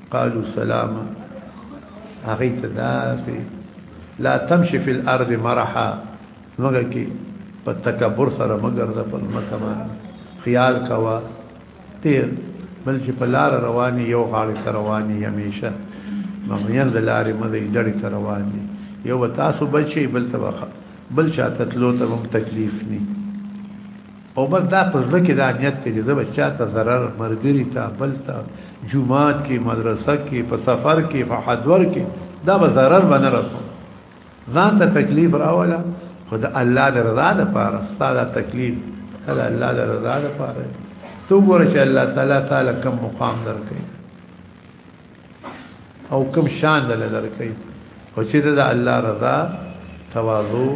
قالو سلاما هغه ته داسې لا تمشي في الارض مرحا مګه کې په تکبر سره مګر د په مکه باندې خیال کوا تیر بل چې په لار رواني یو غاړه تر رواني همیشه مغیر د لارې مده ډړې تر رواني یو تاسو بچي بل تبخه بل چاته تلو ته هم تکلیف نه او بس دا په زړه کې دا نیت کې چې زه به چاته ضرر مرګري ته بل ته جمعات کې مدرسه کې په سفر کې په حضور کې دا به ضرر باندې رسو ځان ته تکلیف راولا خدا الله د رضا لپاره ستاسو تکلیف هله الله د رضا لپاره تو ګور چې الله تعالی تعالی کوم مقام درکې او کوم شان دل درکې او چې د الله رضا تواضع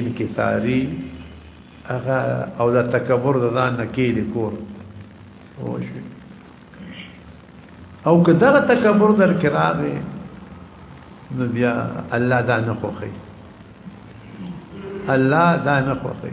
انکساری هغه او د تکبر د ځان نه کې لیکور او شي او که دغه تکبر در کې راغی نو بیا الله دا نه خوخي الله دا نه خوخي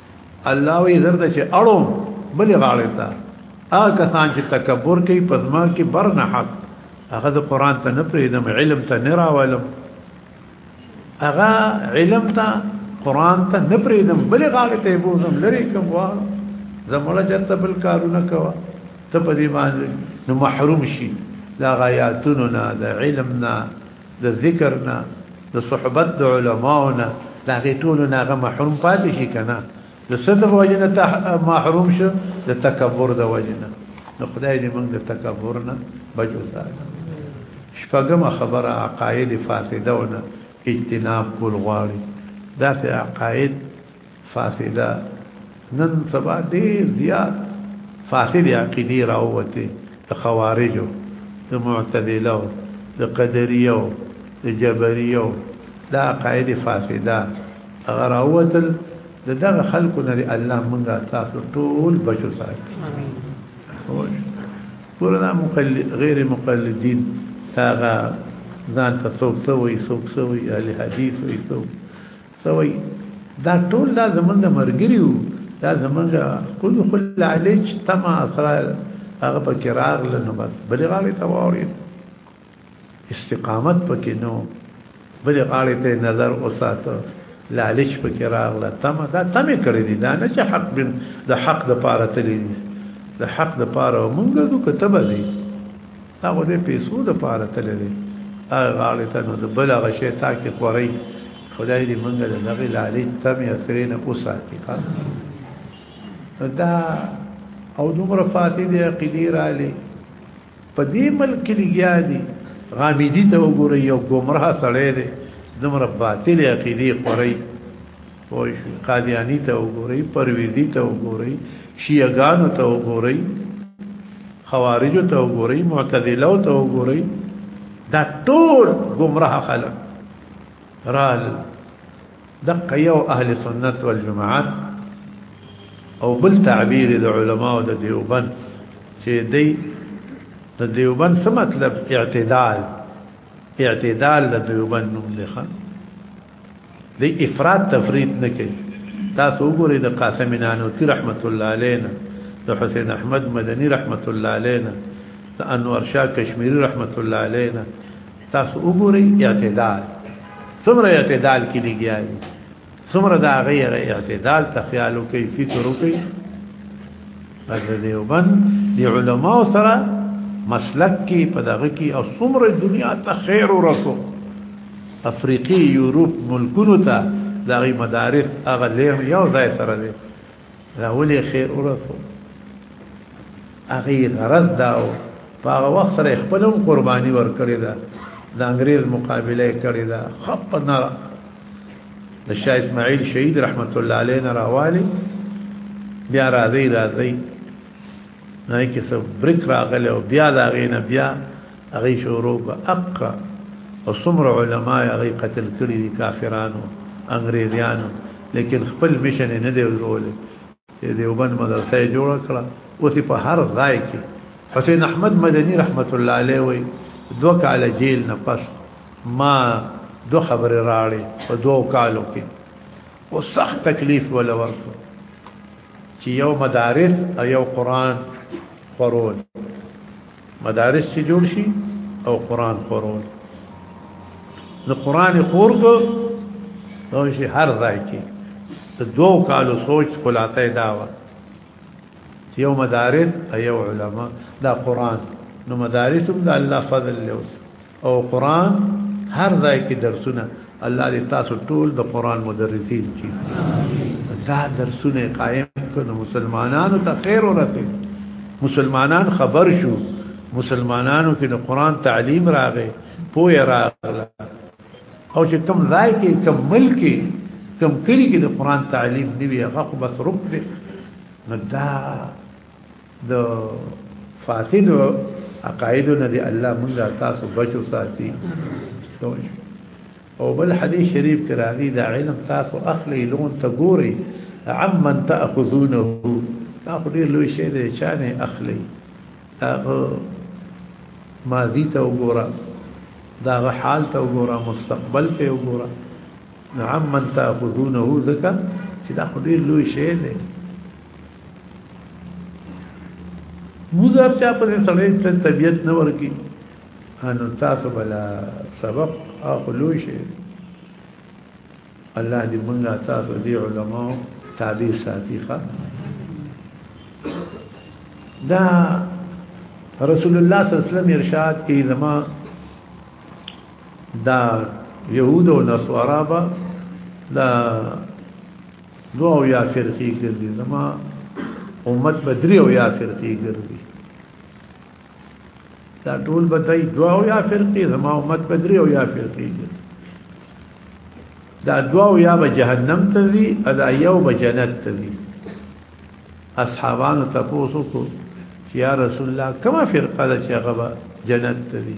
الله وی زرد چې اړو بل غاړه تا ا کسان چې تکبر کوي پزما کې برنه حق هغه د قران ته نه پریدم علم ته نه راولم هغه علم ته قران ته نه پریدم بل غاړه ته بوزم لری کوم وا زموږه چرته بل کارونه کوا ته په دې باندې نو محروم شي دا غیاتونو نه د علم نه د ذکر نه د صحبت د علماو نه د هغې ټولو نه هغه محروم پاتې شي که نه د څه د وجې نه محروم شو د تکبر د وجې نه نو خدای دې موږ د تکبر نه بچ وساته شپږمه خبره عقاید فاسده ونه اجتناب کول غواړي داسې عقاید فاسده نن سبا ډیر زیات فاسد عقیدی راوته د خوارجو د معتدلو د قدریو د جبریو دا عقاید فاسده هغه راوتل د دغه خلکو نه الله مونږه تاسو ټول بچو ساتي امين خوش ګورنا مقلد غیر مقلدین هغه ځان ته څوک څوی څوک څوی اهل حدیث وي څوک سوي دا ټول دا زمونږ مرګري وو دا زمونږ خپل خپل علي چې تما سره هغه پکې راغله نو بس بلې غاړې ته واورېد استقامت پکې نو بلې غاړې ته نظر وساته لالچ پکې راغله تما دا تمه کړې دي دا نه چې حق بن د حق د پاره تللی دي د حق د پاره مونږ ځو کتبه دي هغه د پیسو د پاره تللی دي هغه غاړې ته نو د بل هغه شی تا کې خوري خدای دې منګه د نغې لالې تمې اثرې نه اوساتي دا او دومره فاتې دې عقیدې را لې په دې ملک کې لګیا دي غامدي ته وګورئ یو ګمراه سړی دی دومره باطل عقیدې خوري او قادیانی ته وګورئ پرویزی ته وګورئ شیعاګانو ته وګورئ خوارجو ته وګورئ معتزله ته وګورئ دا ټول گمراه خلک رال دقه یو اهل سنت والجماعت او بل تعبیر د علماء د دیوبند چې دی د دیوبند څه مطلب اعتدال اعتدال د دیوبند نوم دی خان دی افراط تفرید نه کوي تاسو وګورئ د قاسم نانوتی رحمت الله علینا د حسین احمد مدنی رحمت الله علینا د انور شاه کشمیری رحمت الله علینا تاسو وګورئ اعتدال څومره اعتدال کې لګیا دي څومره دا غیر اعتدال ته خیال کوي فکر کوي پس دیوبند دی علماء سره مسلک کې په دغه کې او څومره دنیا ته خیر ورسو افریقي یورپ ملکونو ته دغه مدارس اغه لیم یو ځای سره دي راولې خیر ورسو هغه غرض داو په هغه وخت سره خپل هم قرباني ورکړي دا د انګريز مقابله کړي دا خپ نه د شاه اسماعیل شهید رحمت الله علیه نه راوالي بیا راځي راځي نه کې څه برک راغلی او بیا دا غینه بیا هغه شروع په اقرا او څومره علما هغه قتل کړي دي کافرانو انګريزانو لیکن خپل مشن نه دی ورول دیوبند مدرسه جوړ کړه اوس په هر ځای کې حسین احمد مدني رحمت الله علیه وي دوه کال جیل نه پس ما دو خبر راړي په دوه کالو کې او سخت تکلیف ولا ورکو چې یو مدارس او یو قران خورول مدارس چې جوړ شي او قران خورول نو قران خور کو نو شي هر ځای کې د دوو کالو سوچ کولاته دا و چې یو مدارس او یو علما دا قران نو مدارس هم د الله فضل له او قران هر ځای کې درسونه الله دې تاسو ټول د قران مدرسین کی دا درسونه قائم کړو مسلمانانو ته خیر ورته مسلمانان خبر شو مسلمانانو کې د قران تعلیم راغې پوهه راغله او چې کم ځای کې کم ملک کې کم کلی کې د قران تعلیم نیوی هغه بس رک دی نو دا د فاسد عقاید نه دی الله مونږ تاسو بچو ساتي او بل حدیث شریف کې راځي دا علم تاسو اخلي لون ته ګوري عمن تاخذونه دا خو ډیر لوی شی دی چې نه اخلي هغه ماضی ته وګوره دا حال ته وګوره مستقبل ته وګوره عمن تاخذونه ذکر چې دا خو ډیر لوی شی دی مزار چا په دې سړی ته طبيعت نه ورکی انو تاسو بلا سبق اخلو شي الله دې مونږه تاسو دې علما تابع ساتي ښا دا رسول الله صلی الله علیه وسلم ارشاد کوي زما دا يهود او نصارا با دا دو او یا فرقی ګرځي زما امت په درې او یا فرقی ګرځي دا ټول بتای دو او یا فرقی زما امت په درې او یا فرقی ګرځي دا دو او یا به جهنم ته ځي ادا یو به جنت ته ځي اصحابانو تاسو کو چې یا رسول الله کومه فرقه ده چې هغه جنت ته ځي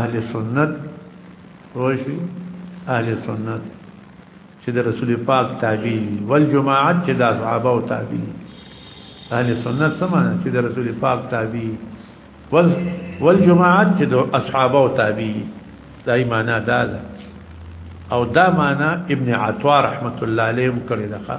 اهل سنت روشي اهل سنت چې د رسول پاک تابع والجماعت چې د اصحابه او تابع اهل سنت سمانه چې د رسول پاک تابع وال والجماعت چې د اصحابه او تابع دا ایمانه ده او دا معنا ابن عطا رحمت الله علیه کړی ده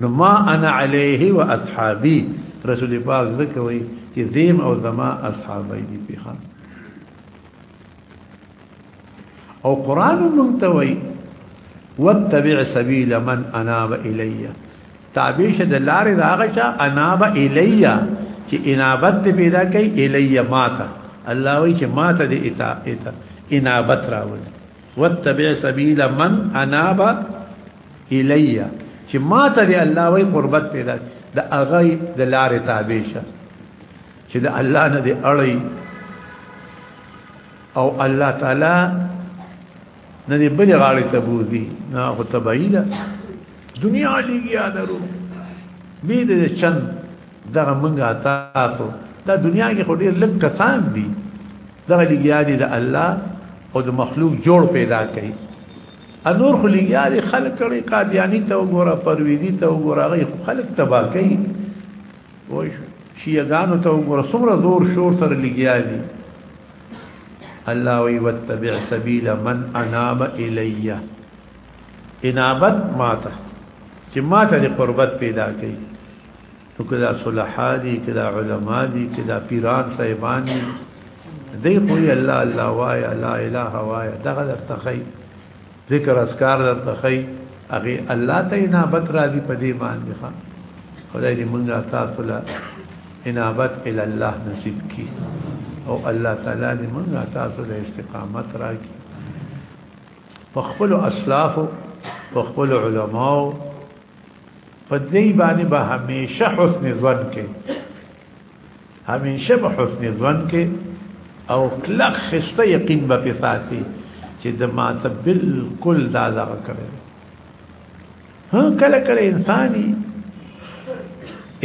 نو ما انا علیه و اصحابی رسول پاک ذکر وی چې زیم او زما اصحابی دی پیخان او قران منتوی واتبع سبیل من اناب الیه تابع شه د لارې راغه شه اناب الیا چې انابت دې پیدا کړي الیا ماته الله وی چې ماته دې اتا اتا انابت راوړي واتبع سبیل من اناب الیا چې ما ته دی الله وای قربت پیدا د اغه د لارې تابع شه چې د الله نه دی اړي او الله تعالی نه دی بل غاړې ته بوزي نه خو تبعی ده دنیا لګیا درو به د چن دغه منګه تاسو دا دنیا کې خو ډیر لږ کسان دي دغه لګیا دي د الله او د مخلوق جوړ پیدا کوي انور خو لګیاري خلک کړي قادیانی ته وګوره پرویزی ته وګوره غي خلک تبا کوي وای شیعاګانو ته وګوره څومره زور شور سره لګیاري الله وی وتبع سبیل من اناب الیه انابت ماته چې ماته د قربت پیدا کوي نو که دا صلحا دي که دا علما دي که دا پیران صاحبان دي دی خو یې الله الله وایا لا اله وایا دغه درته خی ذکر اسکار درته خی هغه الله ته انابت را دي په دې باندې ښا خدای دې مونږه تاسو له انابت ال الله نصیب کی او الله تعالی دې مونږه تاسو له استقامت را کی په خپل اسلاف په خپل علماو په دې باندې به همیشه حسن ځوان کې همیشه به حسن ځوان کې او کلک خسته یقین به په ساتي چې د ماته بالکل دا دغه کړي ها کله کله انساني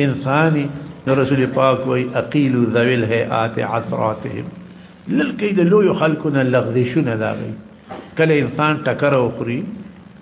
انساني نو رسول پاک وای اقیل ذویل هیئات عثراتهم للکې د لوی خلقونه لغزشونه لاغي کله انسان ټکر او خوري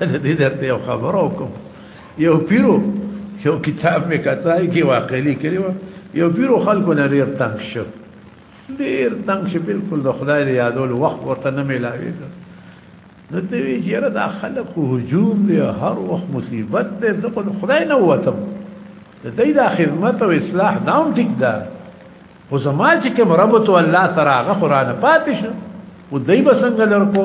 د دې درته یو خبر او کوم یو پیرو یو کتاب می کتای کې واقعي کړو یو پیرو خلکو نه ډیر تنگ شو ډیر تنگ شو بالکل د خدای له یادول وخت ورته نه ملاوي نو ته وی چیرې دا خلک هجوم دی هر وخت مصیبت دی زه خو خدای نه وتم د دې دا خدمت او اصلاح داوم ټیک ده خو زما چې کوم رب تو الله سره هغه قران پاتې شو او دای به څنګه لرکو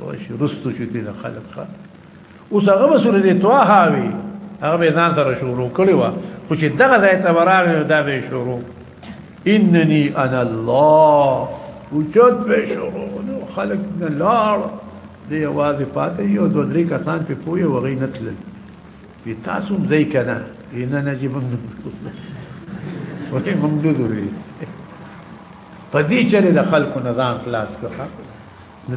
او شي رستو شي دي خلک خا اوس هغه مسول دي توه هاوي هغه به ځان سره شروع کړي وا خو چې دغه ځای ته وراغه دا به شروع انني انا الله وجود به شروع نو خلک نه لاړ دی आवाज پاتې یو دوه درې کسان په پوي وغي نتل وی تاسو ځای کنه ان نه جيب موږ وې موږ دوی په دې چره د خلکو نظام خلاص کړه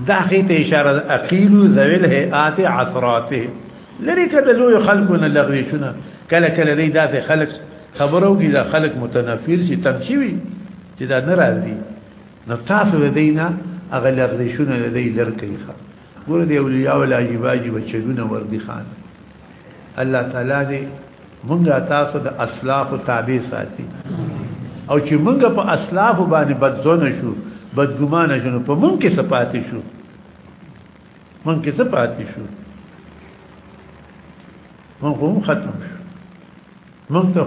دا خې ته اشاره اقیل ذویل هیئات عثراته لری کده لوی خلقونه لغوی شونه کله کله دی داسې خلق خبرو کې دا خلق متنفر شي تمشي چې دا ناراضي نو تاسو دینا هغه لغوی شونه دی لر کوي ګور دی اولیاء ولا جواجی بچونه وردی خان الله تعالی دې مونږه تاسو د اسلاف تابع ساتي او چې مونږه په اسلاف باندې بدزونه شو بدګمانه شو په مونږ کې سپاتې شو مونږ کې سپاتې شو مونږ هم ختم شو مونږ ته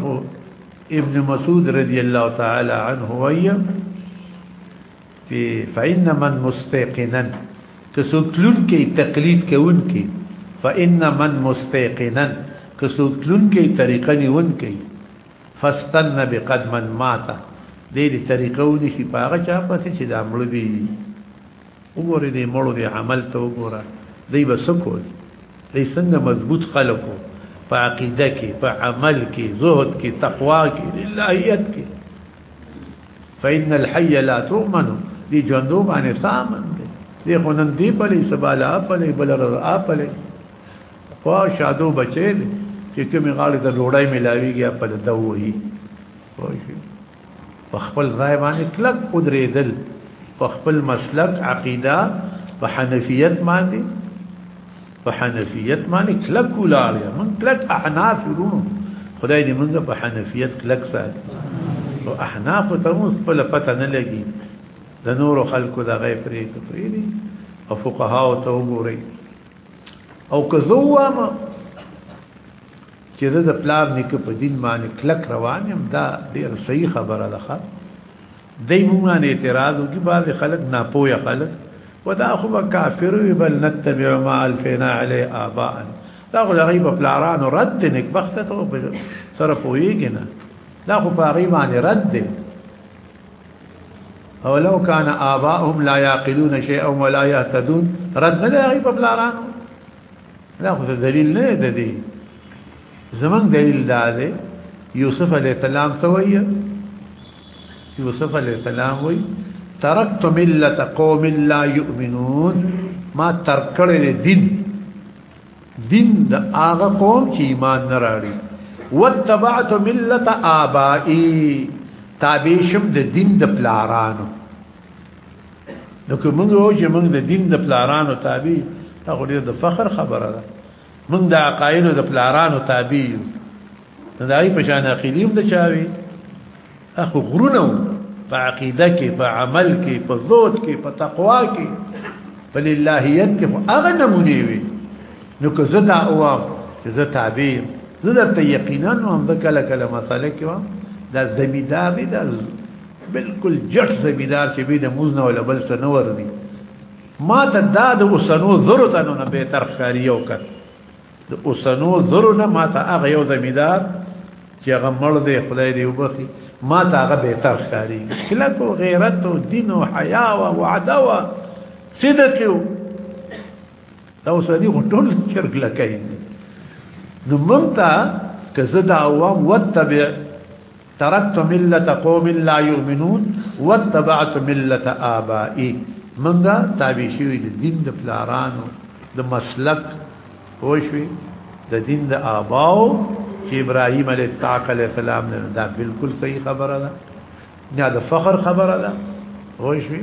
ابن مسعود رضی الله تعالی عنه وایي فی فإن من مستيقنا که څوک تلونکی تقلید کوونکی فإن من مستيقنا که څوک تلونکی طریقه نیونکی فاستن بقد من مات دې دې طریقه ونی شي پاغه چا پسې چې دا مړ دی وګوره دې مړو دې عمل ته وګوره دې بس کول دې څنګه مضبوط خلکو په عقیده کې په عمل کې زهد کې تقوا کې لله کې فإن الحي لا تؤمن دي ژوندو باندې سامن دي دي خو نن دی پلي سبا لا پلي بل رز آ پلي خو شادو بچي دي چې کومې غاړې ته لوړای ملاويږي په دته وایي په خپل ځای باندې کلک قدرېدل په خپل مسلک عقیده په حنفیت باندې په حنفیت باندې کلک ولاړ یا من کلک احناف ورونو خدای دې موږ په حنفیت کلک ساتي او احناف ته موږ خپل پته نه لګي د نور خلکو د غي پرې پرې دي او فقها او ته وګوري او که زوام چې د پلان نک په دین باندې کلک روان يم دا ډیر صحیح خبره ده دای مونږ نه اعتراض وکي بعض خلک ناپوهه خلک ودا خو کافر وي بل نتبع ما الفنا علی آباء دا خو غیب پلاران رد دي نک بخت ته سره پويږي نه دا خو په غیب باندې رد دي او لو کان آباءهم لا يعقلون شيئا ولا يهتدون رد نه غیب پلاران دا خو دلیل نه دی زمنګ دلیل دا دی یوسف علی السلام ته وایي یوسف علی السلام وایي ترکت ملت قوم لا یؤمنون ما ترک کړل دین دین د هغه قوم چې ایمان نه راړي وتبعت ملت آبائی تابع شم د دین د پلارانو نو کومه چې موږ د دین د پلارانو تابع هغه د فخر خبره ده موږ د عقایدو د پلارانو تابع یو نو دای په شان عقیدې هم د چاوي اخو غرونه په عقیده کې په عمل کې په زوت کې په تقوا کې په للهیت کې هغه نمونه وي نو که زه دا اوام چې زه تابع زه درته یقینا هم د کله کله مسله کې وام دا زمیدار دی دا بالکل جټ زمیدار چې به د موزنه ولا بل څه نه ورني ما ته دا د اوسنو زرو تنو نه به تر ښکاری یو کړ د اوسنو زرو نه ما ته هغه یو زمیدار چې هغه مړ دی خدای دی وبخي ما ته هغه به تر ښکاری کله کو غیرت او دین او حیا او وعده او صدق او دا اوسنی غټول چرګ لکای نو ممتا که زه دا عوام وتبع ترکت ملت قوم لا يؤمنون واتبعت ملت آبائي منګه تابع شوی د دین د پلارانو د مسلک وشوي د دین د آباو چې ابراهيم عليه التاق عليه السلام نه دا بالکل صحیح خبره ده نه د فخر خبره ده وشوي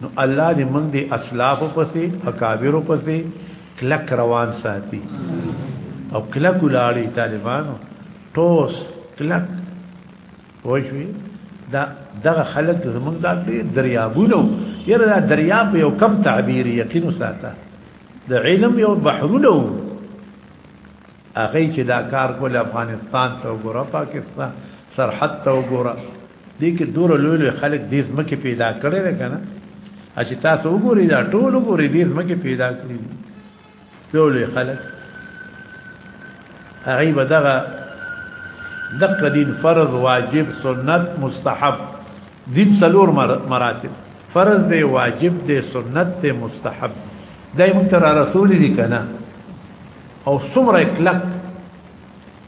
نو الله دې موږ دې اسلاف پسې اکابر پسې کلک روان ساتي او کلک لاړی طالبانو ټوس کلک وښوي دا دغه خلک زمونږ دا دریابونه یره دا دریاب یو کم تعبیر یقین ساته د علم یو بحرونه هغه چې دا کار کول افغانستان ته وګوره پاکستان سرحد ته وګوره دې کې دور لوی لوی خلک دې زمکه پیدا کړي نه کنه چې تاسو وګورئ دا ټول وګورئ دې زمکه پیدا کړي ټول خلک هغه به دغه دغه دین فرض واجب سنت مستحب دین سلور مراتب فرض دی واجب دی سنت دی مستحب دای مونږ تر رسول دي کنه او څومره کلک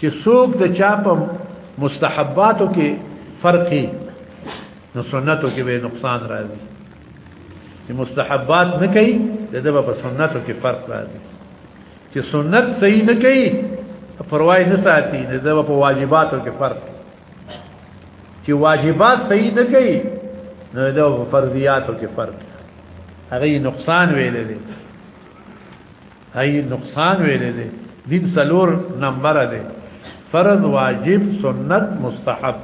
چې څوک د چا په مستحباتو کې فرقي نو سنتو کې به نقصان راځي چې مستحبات نه کوي د دبا په سنتو کې فرق راځي چې سنت صحیح نه کوي پروايي نه ساتي د دبا په واجباتو کې فرق چې واجبات صحیح نه کوي نو د فرضیاتو کې فرق هغه نقصان ویلې دي هي نقصان ویلې دي دین سلور نمبر دی فرض واجب سنت مستحب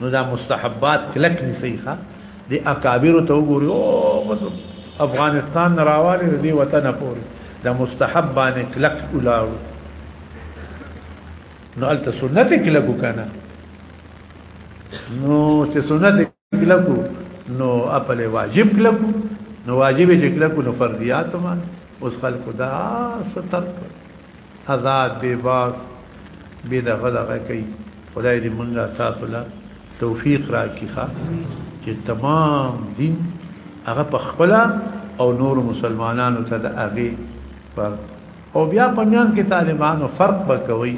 نو دا مستحبات کلک نسی ښا دی اکابر ته وګوري او مطلب افغانستان راوالي دی وطن پوري دا مستحب باندې کلک ولاړ نو الته سنت کلک کنه نو چې سنت کلکو نو خپل واجب کلکو نو واجب چې کلکو نو فرضیات مان اوس خلکو دا ستر آزاد بے باک بے دغه دغه کوي خدای دې مونږه تاسو له توفیق راکړي ښا چې تمام دین هغه په خپل او نور مسلمانانو ته د هغه پر او بیا په میان کې طالبانو فرق وکوي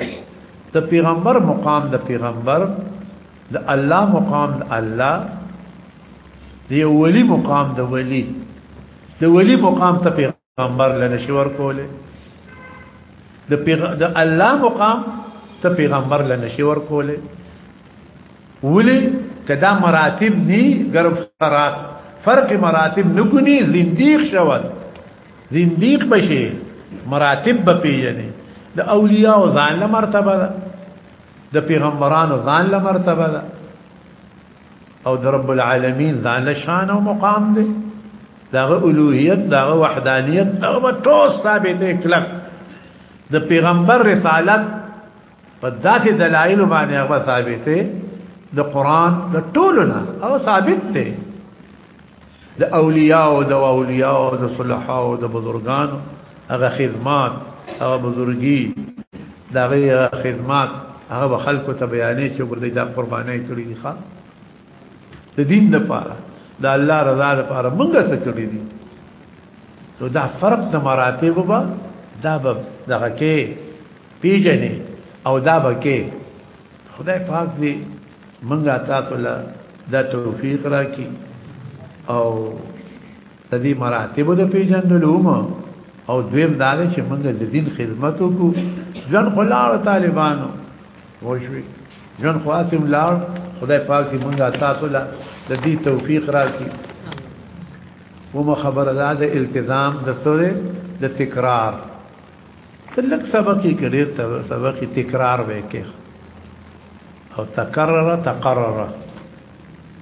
د پیغمبر مقام د پیغمبر د الله مقام د الله دی ولی مقام د ولی د ولی مقام ته پیغمبر لنه شي ورکول د پیغ... د الله مقام ته پیغمبر لنه شي ورکول ولی کدا مراتب ني غرب خراب فرق مراتب نګونی زنديق شوت زنديق بشي مراتب به پیژني د اولیاء او ځان له مرتبه ده د پیغمبرانو ځان له مرتبه ده او د رب العالمین ځان له شان او مقام دی دغه الوهیت دغه وحدانیت دغه ټول ثابت کلک د پیغمبر رسالت په داسې دلایل باندې هغه ثابت دی د قران د ټولو نه او ثابت دی د اولیاء او د اولیاء او د صلحاء او د بزرګانو هغه خدمات هغه بزرګي دا غي خدمات هغه خلکو ته بیانې چې ګردې دا قربانې کړې دي ښا د دین لپاره د الله رضا لپاره مونږه څه کړې دي نو دا فرق د مراتب به دا به دغه کې پیژنې او دا به کې خدای پاک دې منګه تاسو له دا توفیق راکړي او د دې مراتب د پیژندلو مو او دویم دا دی چې موږ د دین خدمت وکړو ځن خلاړ طالبانو وښوي ځن خاصم لاړ خدای پاک دې موږ تاسو له د دې توفیق راکړي ومه خبره ده التزام د سره د تکرار تلک سبق کې ډېر سبق تکرار وکړي او تکرر تقرر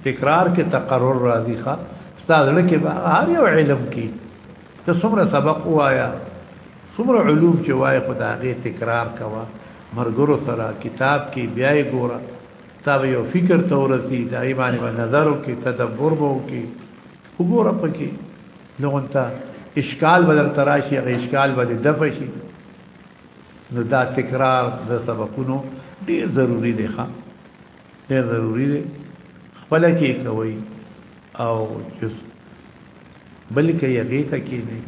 تکرار کې تقرر راځي ښا استاد لکه به هر یو علم کې ته څومره سبق وایا څومره علوم چې وای خدای تکرار کوا مرګرو سره کتاب کې بیا یې ګوره تا به یو فکر تورسی دا ایمان و نظر کې تدبر وو کې وګوره پکې نو انت اشکال بدر تراشی هغه اشکال به دفع شي نو دا تکرار د سبقونو ډیر ضروری دی ښا ډیر ضروری دی خپل کې کوي او جس بلکې یغې ته کې نه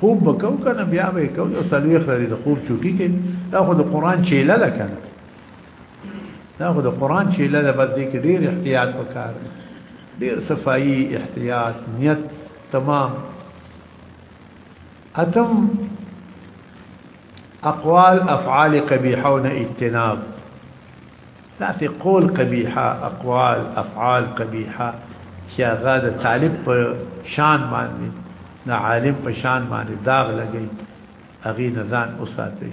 خوب بکاو کنه بیا به کو یو سلوي خري د خوب چټي کې دا خو د قران چيله لکنه دا خو د قران چې له بس دې کې ډېر احتیاط وکړ ډېر صفائی احتیاط نیت تمام اتم اقوال افعال قبیحه او اجتناب تاسو قول قبیحه اقوال افعال قبیحه چې هغه د طالب په شان باندې د عالم په شان باندې داغ لګي اغي نزان اوساتي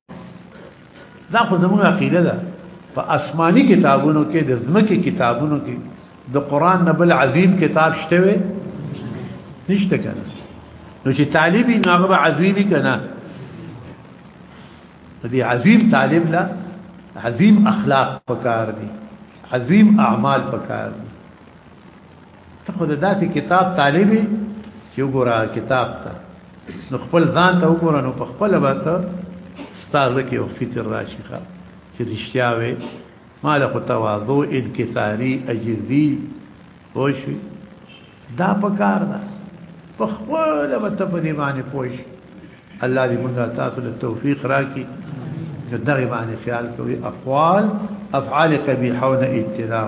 دا خو زموږ عقیده ده په آسماني کتابونو کې د زمکه کتابونو کې د قران نه بل عظیم کتاب شته وي نشته کنه نو چې طالبي نو هغه عظیمي کنه دې عظیم طالب لا عظیم اخلاق پکار دي عظیم اعمال پکار دي ته خو د داسې کتاب طالبي چې وګوره کتاب ته نو خپل ځان ته وګوره نو په خپل به ته ستاسو کې او فکر راشي ښه چې رښتیا وي مال خو تواضع انکساری اجزی پوښي دا پکار ده په خپل به ته په دې باندې پوښي الله دې موږ تاسو له توفیق راکړي چې دغه باندې خیال کوي اقوال افعال قبیحه او ابتلاء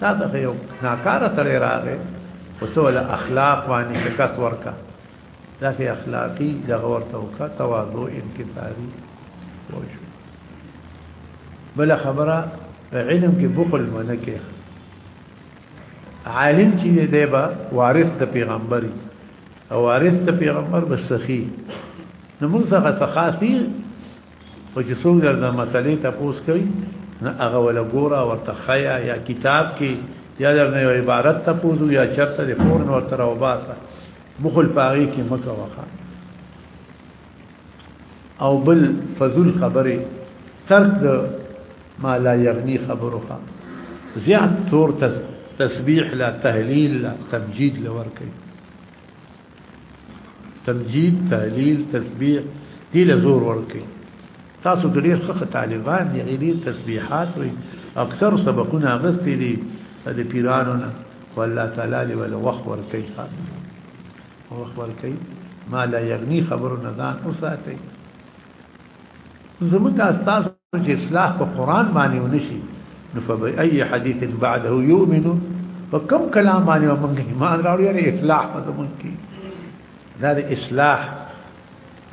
تا ته یو ناکاره سره راغې او ته ول اخلاق باندې شکست ورکا دا کې اخلاقی د غور توکا تواضع انکساری وشو بل خبره علم کې بخل منه کې عالم چې دی با وارث د پیغمبري او وارث د پیغمبر بسخي نو موږ څنګه تخاصي او چې څنګه د مسلې تپوس کوي نه هغه ولا ګوره ورته خیا یا کتاب کې یا درنه یو عبارت تپوس یا چرته د فورن ورته راوباسه مخل پاغي کې مکه وخا او بل فضل خبره ترک د ما لا یغنی خبره زیات تور تسبیح لا تهلیل لا تمجید لور کوي تمجید تحلیل تسبیح دی له زور ورکي تاسو کې ډېر ښه طالبان دي غیر تسبیحات وي اکثر سبقونه اغستې دي د پیرانو نه خو الله تعالی دی ول وخت ورکي وخت ورکي ما لا یغنی خبرونه ځان اوساتي زموږ استاد چې اصلاح په قران باندې ونشي نو فبأي حديث بعده يؤمن وكم كلام باندې موږ ایمان راوړو یعنی اصلاح په زمون کې دا د اصلاح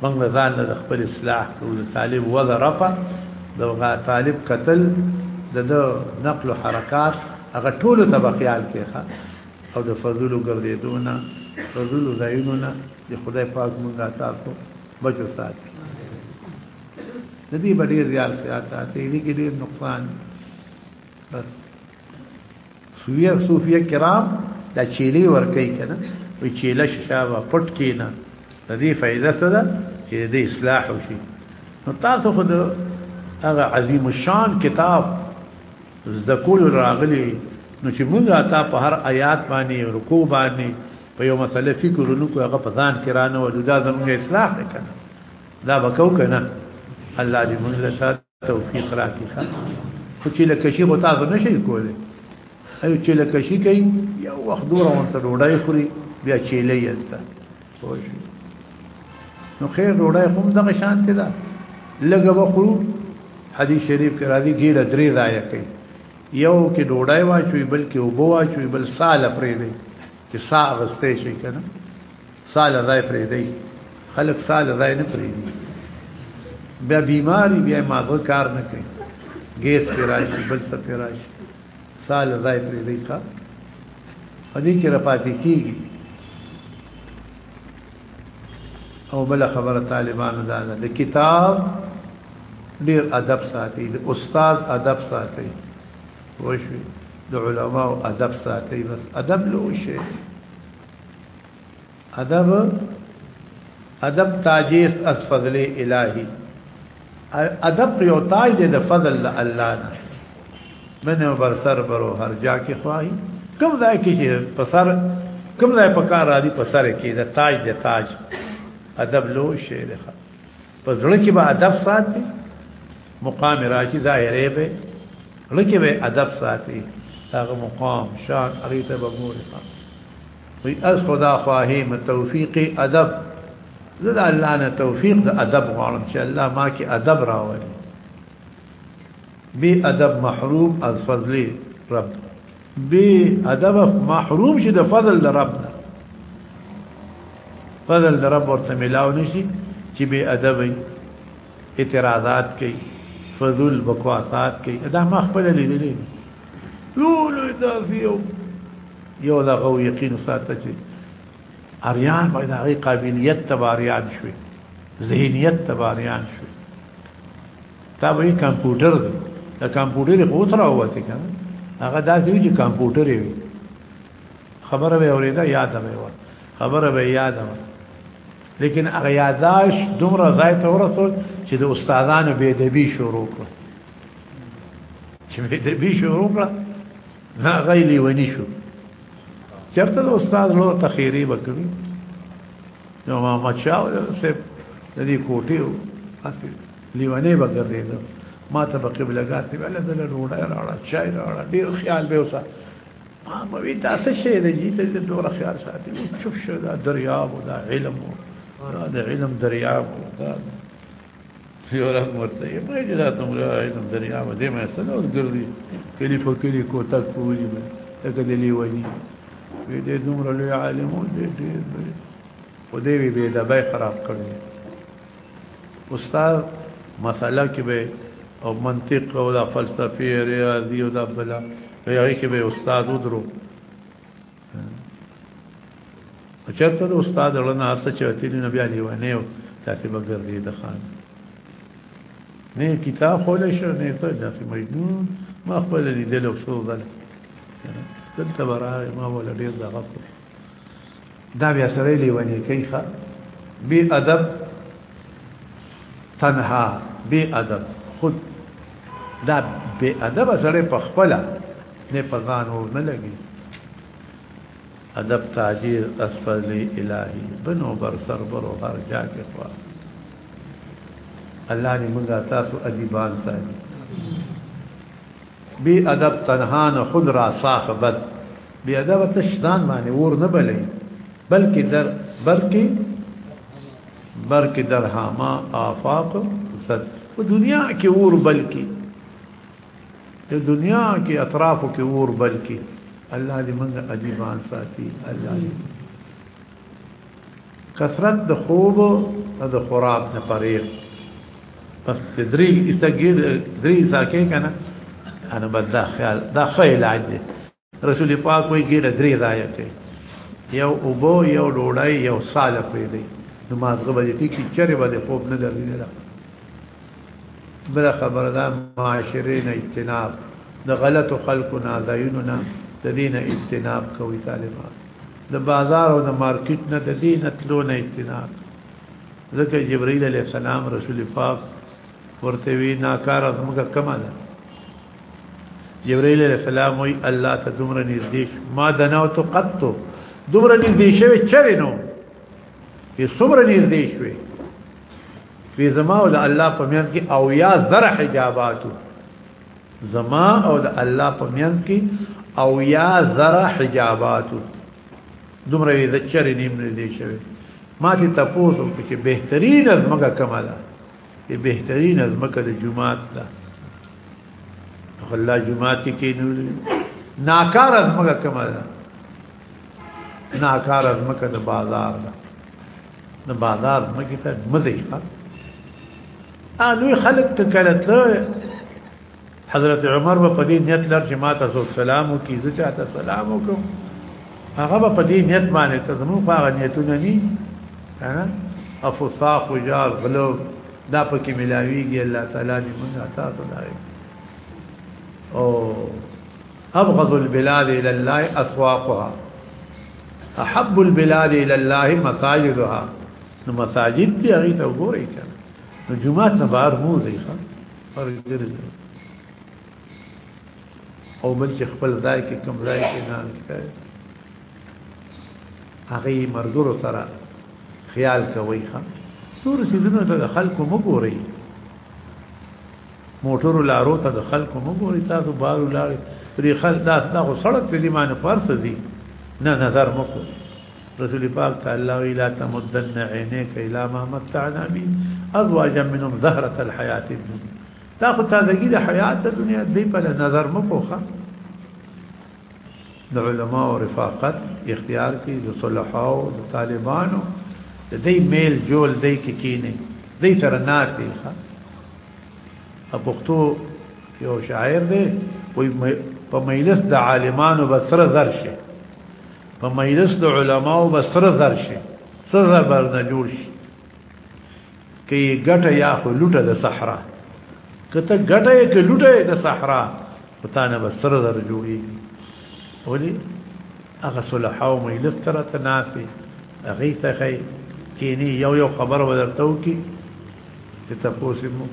موږ ځان له خپل اصلاح او طالب ولا رفع دغه طالب قتل د نقل او حرکات هغه ټول ته بخیال کې او د فضل ګرځیدونه فضل زینونه د خدای پاک مونږه تاسو بچو ساتي د دې به ډېر زیار زیات دی دې کې ډېر نقصان دی بس سویه صوفیه کرام دا چیلې ور کوي کنه وی چیله شابه پټ کینا د دې فائدہ څه ده چې د اصلاح وشي نو تاسو خو د هغه عظیم الشان کتاب زکول راغلی نو چې موږ تا په هر آیات باندې رکوع باندې په یو مسله فکر ونکو هغه په ځان کې رانه ولودا زموږ اصلاح وکړي دا بکاو کنه الله دې موږ له توفیق راکړي خو چې لکه شي غو تاسو نشي کولای ایو چې لکه شي کوي یو وخت دوره ورته ډوډۍ خوري بیا چې لېسته نو خیر ډوډۍ هم دغه شانته ده لګه وخورو حدیث شریف کې راځي ګیره درې ځای کوي یو کې ډوډۍ واچوي بلکې وبو واچوي بل سال پرې دی چې سا غستې شي کنه سال ځای پرې دی خلک سال ځای نه پرې دی بیا بیماری بیا ماغه کار نه کوي ګیس کې راشي بل څه کې راشي سال ځای پرې دی ښا پدې کې رپاتې کیږي او بل خبره طالبانو دا ده د کتاب ډیر ادب ساتي د استاد ادب ساتي وشو د علماو ادب ساتي بس ادب له شي ادب ادب تاجیس از فضل الهی ادب یو تاج دی د فضل د الله نه منه بر سر برو هر جا کې خواهی کوم ځای کې چې په سر کوم ځای په کار راځي په سر کې د تاج د تاج ادب لو شی دی په زړه کې به ادب ساتي مقام راشي ظاهره به لکه به ادب ساتي هغه مقام شان هغه ته به ګوري وي از خدا خواهی متوفیق ادب زړه الله نه توفیق د ادب غواړم چې الله ما کې ادب راوړي بی ادب محروم از فضل رب بی ادب محروم شي د فضل د رب نه فضل د رب ورته ملاو نشي چې بی ادب اعتراضات کوي فضل بکواسات کوي دا ما خپل لیدلې لو لو دا فيو یو دا غو یقین ساته چې اریان باید هغه قابلیت تباریان شوي ذهنیت تباریان شوي دا به کمپیوټر دی دا کمپیوټر خو سره وته کنه هغه داسې وی چې کمپیوټر وی خبره به اوریدا یاد به و خبره به یاد و لیکن هغه یاداش دومره ځای ته ورسول چې د استادانو به ادبی شروع کړ چې به ادبی شروع کړ نه غیلی ونی شو چرته د استاد لور تخیری وکړي نو ما مچاو سه د دې کوټیو اصل لیونی به ګرځېده ما ته په قبله ګاه کې ویل دل ډوډۍ راړه چای راړه ډیر خیال به وسه ما به وی تاسو شي د جی ته د ډوره خیال ساتي او چوپ شو دا دریاب او دا علم دا د علم دریاب دا یو رحم ورته یې ما دې راته موږ علم دریاب دې ما سره او ګرځي کلی په کلی کو تک کوی مې لکه دې لیونی وی دې دومره لوی عالم دې دې په دې وی به دا به خراب کړی استاد مساله کې به او منطق او دا فلسفي ریاضي او دا بلا هغه کې به استاد ودرو چرته د استاد لړنه اسه چوتې نه بیا لیوانه او تاسو به ګرځي د خان نه کتاب خو له شو نه ته داسې مجنون ما خپل لیدل او شو دلته برای ما ولا ډیر دغه دا بیا سړی لیونی کوي ښه بی ادب تنها بی ادب خود دا بی ادب سړی په خپل نه پزان و نه لګي ادب تعجیز اصلی الهی بنو بر سر برو هر جا کې خوا الله دې موږ تاسو ادیبان ساتي بی ادب تنها نه خود را صاحبت بی ادب تش ځان باندې ور نه بلې بلکې در بلکې بلکې در هاما آفاق صد په دنیا کې ور بلکې په دنیا کې اطراف کې ور بلکې الله دې موږ ادیبان ساتي الله دې کثرت د خوب او د خوراک نه پرېږ پس درې ایسه ګیر درې ایسه کې کنه انا بد دا خیال دا خیال عادي رسول پاک وایي ګیره درې ځای کوي یو اوبو یو ډوډۍ یو سال پرې دی نو ما دغه بجې ټیکي چرې باندې خوب نه درځي نه بل خبره ده معاشره نه اجتناب د غلط خلکو نه ځایونو نه د دین اجتناب کوي طالبان د بازار او د مارکیټ نه د دین تلو نه اجتناب ځکه جبرئیل علیه السلام رسول پاک ورته وی ناکاره زمګه کماله جبرائیل علیہ السلام وی الله ته دومره نږدې ما دناو تو قطو دومره نږدې شوی چرې نو یې څومره نږدې شوی وی زما او د الله په میان کې او یا زر حجاباتو زما او د الله په میان کې او یا زر حجاباتو دومره یې د چرې نیم نږدې شوی ما ته تاسو کې بهترین از مګه کماله بهترین از مګه د جمعات ده خلا جمعات کې کینول ناکار از مګه کما ده ناکار از مګه د بازار ده د بازار مګه ته مزه ښه ا لوی خلک کله ته حضرت عمر په دې نیت لر چې ماته سو سلام وکي زه چاته سلام وکم هغه په دې نیت باندې ته زموږ هغه نیتونه ني ها افصاح وجار غلو دا پکې ملاويږي الله تعالی دې موږ تاسو دا او ابغض البلاد الى الله اسواقها احب البلاد الى الله مساجدها نو مساجد دې هغه ته وګورئ کنه نو جمعه نه بار مو ځي ښه او بل چې خپل ځای کې کم ځای کې نه کوي هغه مرګرو سره خیال کوي ښه نور سيزونه د خلکو مګوري موټر لارو ته د خلکو مګوري تاسو بارو لارې پرې خلک داس دا خو سړک په دې باندې فرض دي نه نظر مکو رسول پاک تعالی ویلا تمدن عینیک الی ما متعنا بی ازواجا منهم زهرة الحیات الدنیا دا خو تازگی د حیات د دنیا دی په نظر مکو ښه د علماء او رفاقت اختیار کی د صلحاو د طالبانو د دې میل جول دې کې کینه دې سره نار دی ښا پښتو یو شاعر دی وای په مجلس د عالمانو بسره زر شي په مجلس د علماو بسره زر شي سزا برنه جوړ شي کې یې ګټه یا خو لوټه د صحرا کته ګټه یې کې لوټه یې د صحرا پتا نه به سره در جوړي ولي هغه صلح او مجلس تر ته نافي هغه ته خي کینی یو یو خبر ودرته وکي ته تاسو مو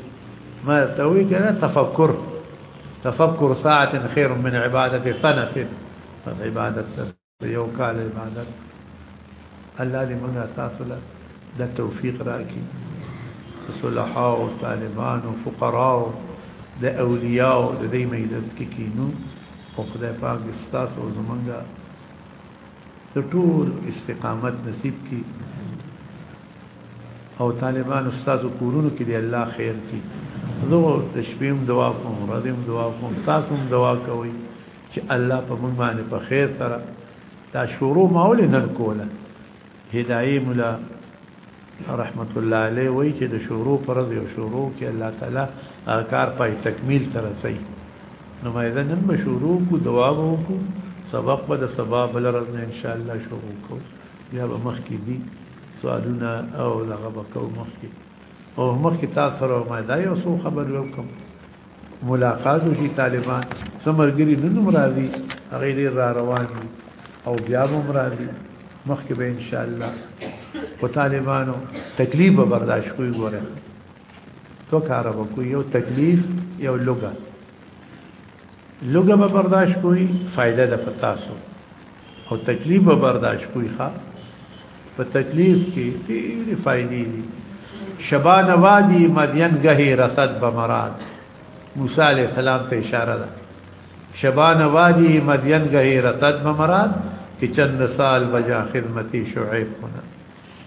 ما توي کنه تفکر تفکر ساعه خير من عباده سنه عباده یو کال عبادت الله دې موږ تاسو له د توفیق راکړي صلحاء او طالبان او فقراء د اولیاء او د دې مجلس کې کینو او خدای پاک دې تاسو او زمونږ د ټول استقامت نصیب کړي او طالبان استاد کورونو کې دی الله خیر کړي زه د شپې هم دعا کوم ورځې هم دعا کوم تاسو هم دعا کوئ چې الله په موږ باندې په خیر سره دا شروع ماول نه کوله هدايه مولا رحمت الله علیه وای چې د شروع پر دی او شروع کې الله تعالی کار پای تکمیل تر رسي نو ما اذا نن به شروع کو دوا وکړو سبق به د سبا بل ورځ نه ان شاء الله شروع کو بیا به مخ کې دي سوالونه او لغبه کو مخ کې او مخ کې تاسو سره ما دا یو څو خبر وکم ملاقات وشي طالبان سمرګري نن مرادي هغه ډیر را روان دي او بیا به مرادي مخکې به ان شاء الله په طالبانو تکلیف به برداشت کوي ګوره تو کار به کوي یو تکلیف یو لوګا لوګا به برداشت کوي فائدہ ده پتا سو او تکلیف به برداشت کوي ښا په تکلیف کې ډېرې فائدې دي شبان وادي مدین غه رسد بمراد موسی علی السلام ته اشاره ده شبان وادي مدین غه رسد بمراد کې چند سال بجا خدمتي شعیب کونه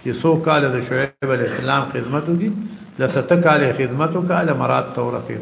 چې سو کال د شعیب علی السلام خدمت وکړي لسته کال خدمت وکړه مراد تور رسید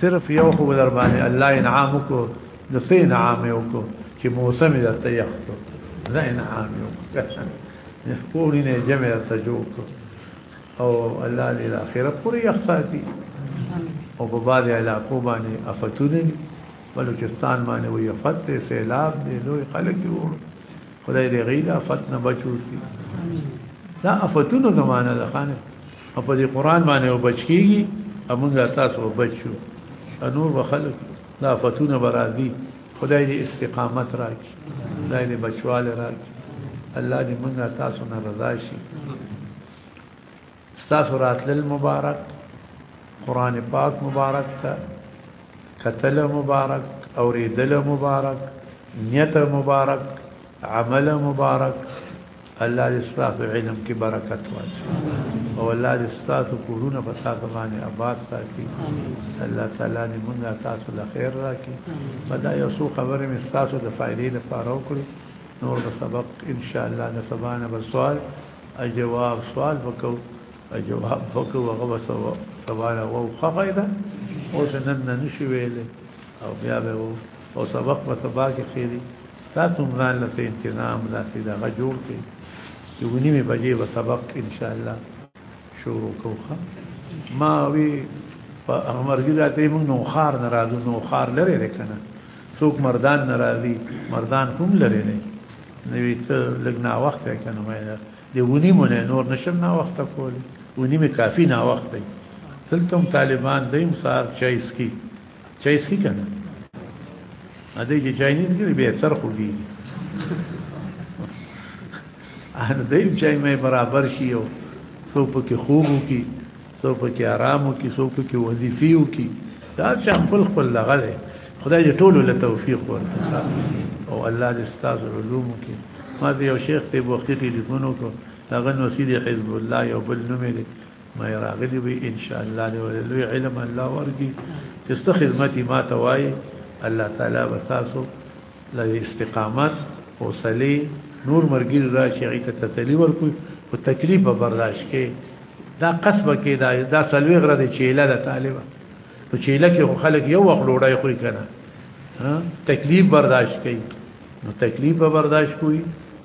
صرف یو خو در باندې الله انعام وکړو نو څه انعام یې وکړو چې موسم یې درته یخ کړو دا انعام یې وکړو پوړی نه جمع درته جوړ کړو او الله دې د آخرت پورې یخ ساتي او په بعد علاقو باندې افتونه دي بلوچستان باندې وي افت دی سیلاب دی لوی خلک دی وړو خدای دې غیدا افت نه بچو سي دا افتونو زمانه ده خانه او په دې قران باندې او بچ کیږي موږ تاسو او بچ شو نور وخلق دا فتونه برازي خدای دې استقامت راکړي خدای دې بچواله راکړي الله دې موږ تاسو نه رضا شي تاسو راتل مبارک قران پاک مبارک تا قتل مبارک اوریدل مبارک نیت مبارک عمل مبارک الله دې ستاسو علم کې برکت واچوي او الله دې ستاسو کورونه په تاسو باندې آباد ساتي الله تعالی دې موږ تاسو له خیر راکړي په دا یو څو خبرې مې ستاسو د فائدې لپاره وکړې نور به سبق ان شاء الله د سبا نه به سوال او جواب سوال وکړو او جواب وکړو هغه به سبا نه وو ښه فائدہ اوس نن نه نشي ویلې او بیا به وو او سبق په سبا کې خېری تاسو هم ځان له څه انتظام داسې دغه جوړ کړئ چې اوه نیمې بجې به سبق انشاءالله شروع کوو ما وی په امرګی راته موږ نو خار ناراضو نو خار لري رکنه څوک مردان ناراضي مردان هم لري نه نوی ته لګنا وخت کنه ما دی ونی مونږ نور نشم نا وخت کول ونی می کافی نا وخت دی تلتم طالبان دیم سار چایس کی چای سکی کنه ا دې چې چای نه کړی به سر خوږي ان دې چای مې برابر شي او څو پکې خوب وکي څو پکې آرام وکي څو پکې وظیفي وکي دا چې خپل خپل لغه ده خدای دې ټول له توفیق ورکړي او الله دې ستاسو علوم کې ما دې یو شیخ ته وختي ټلیفون وکړ هغه نو سیدی حزب الله یو بل نوم دی ما راغلی وي ان شاء الله دی ولې لوی علم الله ورګي چې ست خدمت ما ته وای الله تعالی به تاسو له استقامت او صلی نور مرګي راشي ایت تسلی ورکو او تکلیف برداشت کې دا قصبه کې دا دا سلوي غره دي چې له طالبہ نو چې لکه خلک یو وخت ډوډۍ خوري کنه تکلیف برداشت کوي نو تکلیف به برداشت کوي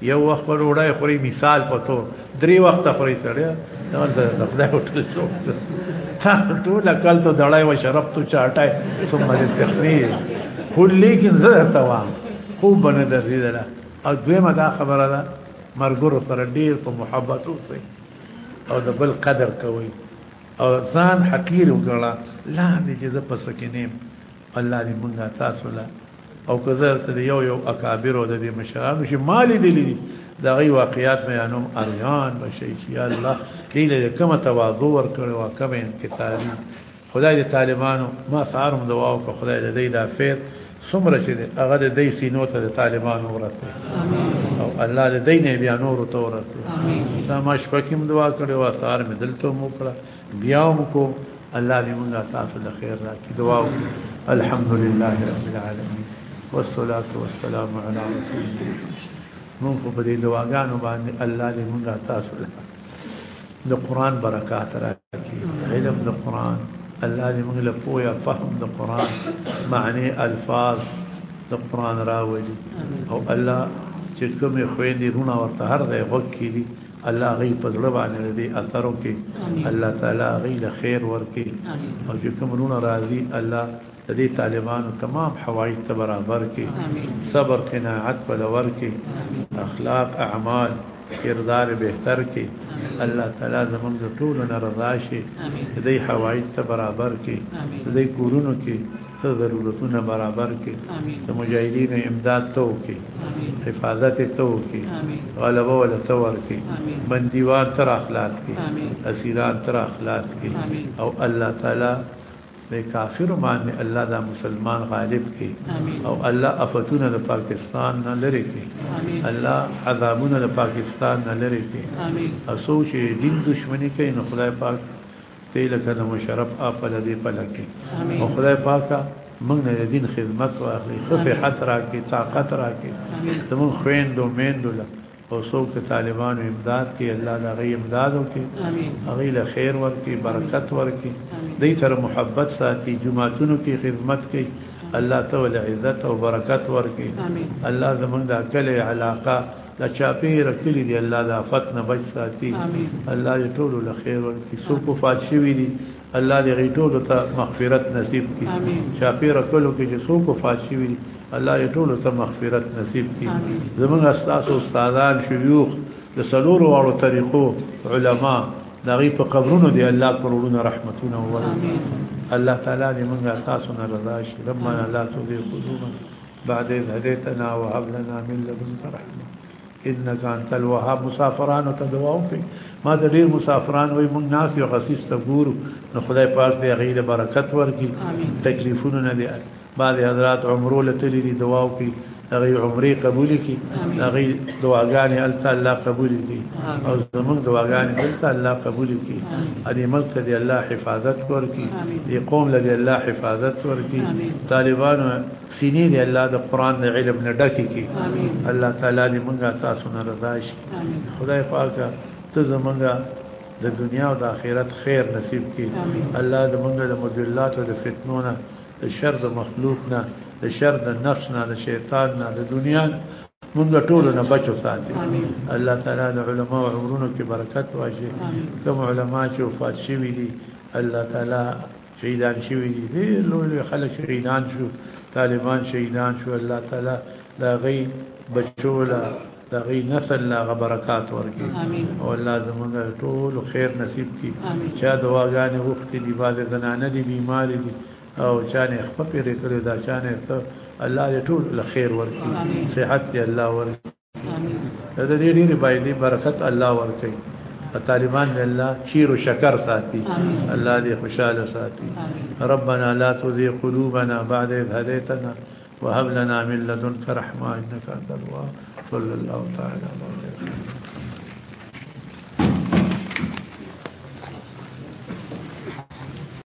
یو وخت په ډوډۍ خوري مثال په تور درې وخت خوري سړی دا د خدای هوټل شو ټول کال ته دړای و شراب تو چاټای ثم التخمیر خو لیکن زه ته وام خو بنه درځیدله او دویمه دا خبره ده مرګورو سره ډیر په محبت اوسئ او د بل قدر کوئ او ځان حقیر وګڼه لاندې چې زه پسکینم الله دې مونږه تاسو لا او کزر ته یو یو اکابر او د دې مشرانو شي مال دې لیدي دا غي واقعیات مې انم ارغان بشي چې یا الله کله کوم تواضع ور کړو او کوم انکساری خدای دې طالبانو ما سارم دعا او خدای دې دا فیر سمره چې هغه د دې سینو ته د طالبانو ورته او الله دې دې نه بیا نور ته ورته دا ما شپکم دعا کړو او سار مې دلته مو کړه بیا هم کو الله دې موږ تاسو له خیر راکړي دعا وکړي الحمدلله رب العالمین والصلاه والسلام علی رسول الله موږ په دې دعاګانو باندې الله دې موږ تاسو له د قران برکات راکړي علم د قران الله دې موږ له پوهه فهم د قران معنی الفاظ د قران راوړي او الله چې کومې خويندې رونه ورته هر ځای غوږ کړي الله غي په زړه باندې دې اثر وکي الله تعالی غي له خیر ورکي او چې کوم رونه راضي الله د دې طالبانو تمام حوایج ته برابر کړي صبر قناعت په لور کړي اخلاق اعمال کردار بهتر کړي الله تعالی زمونږ ټول نه رضا شي دې حوایج ته برابر کړي دې کورونو کې ته ضرورتونه برابر کې د مجاهدینو امداد ته وکي حفاظت ته وکي غلبه ول ته ورکي بندیوان تر اخلاص کې اسیران تر اخلاص کې او الله تعالی د کافر باندې الله دا مسلمان غالب کې او الله افتونه د پاکستان نه لری کې الله عذابونه د پاکستان نه لری کې اسو چې دین دشمنی کوي نو خدای پاک ته لکه د مشرف اپ له دې پله کې او خدای پاکه موږ نه د دین خدمت واخلي خو صحت راکې طاقت راکې زموږ خويندو میندو له او څوک چې طالبانو امداد کوي الله دا غي امداد وکړي هغه له خیر ورکړي برکت ورکړي دې سره محبت ساتي جمعهتونو کې خدمت کوي الله تعالی عزت او برکت ورکړي الله زمونږ د کله علاقه دا چاپیره کلی دی الله د آفت نه بچ ساتي الله دې ټول له خیر ورکړي څوک وفات شوی دي الله دې غي ټول ته مغفرت نصیب کړي چاپیره کلو کې چې څوک وفات شوی دي الله دې ټول ته مغفرت نصیب کړي زموږ استاد استادان شيوخ د سلور واړو طریقو علما دغه په قبرونو دی الله پر ورونه رحمتونه وره الله تعالی دې موږ تاسو نه رضا شي ربنا لا تزغ قلوبنا بعد اذ هدیتنا وهب لنا من لدنك رحمه انك انت الوهاب مسافرانو ته دعا وکړي ما ته ډیر مسافران وای مونږ ناس یو غسیس ته ګورو نو خدای پاک دې غیله برکت ورکړي تکلیفونه نه دي بعض حضرات عمره لتلی دي دعا وکړي هغه عمره قبول کړي هغه دعاګانې الته الله قبول کړي او زموږ دعاګانې الته الله قبول کړي دې ملک دې الله حفاظت ورکړي دې قوم دې الله حفاظت ورکړي طالبانو سینې دې الله د قران د علم نه ډکې کې الله تعالی دې مونږه تاسو نه رضا شي خدای پاک ته زمونږه د دنیا او د آخرت خیر نصیب کړي الله دې مونږه د مذلات او د فتنو نه د شر د مخلوق نه د شر د نفس نه د شیطان نه د دنیا مونږ ټول نه بچو ساتي الله تعالی د علما او عمرونو کې برکت واجي کوم علما چې وفات شوي دي الله تعالی شهیدان شوی دي ډېر لوی لوی خلک شهیدان شو طالبان شهیدان شو الله تعالی دا غي بچولا دا غي نسل لا برکات ورکي او الله زموږ ټول خیر نصیب کړي چا دواګانې وخت دي باز زنانه دي بیمار دي او چانه خپل پرې کړو دا چانه ته الله دې ټول خیر ورکي صحت دې الله ورکي د دې ډېرې بایلې برکت الله ورکړي طالبان دې الله خیر او شکر ساتي الله دې خوشاله ساتي ربنا لا تزغ قلوبنا بعد إذ هديتنا وهب لنا من لدنك رحمة إنك أنت الوهاب صلى الله تعالى على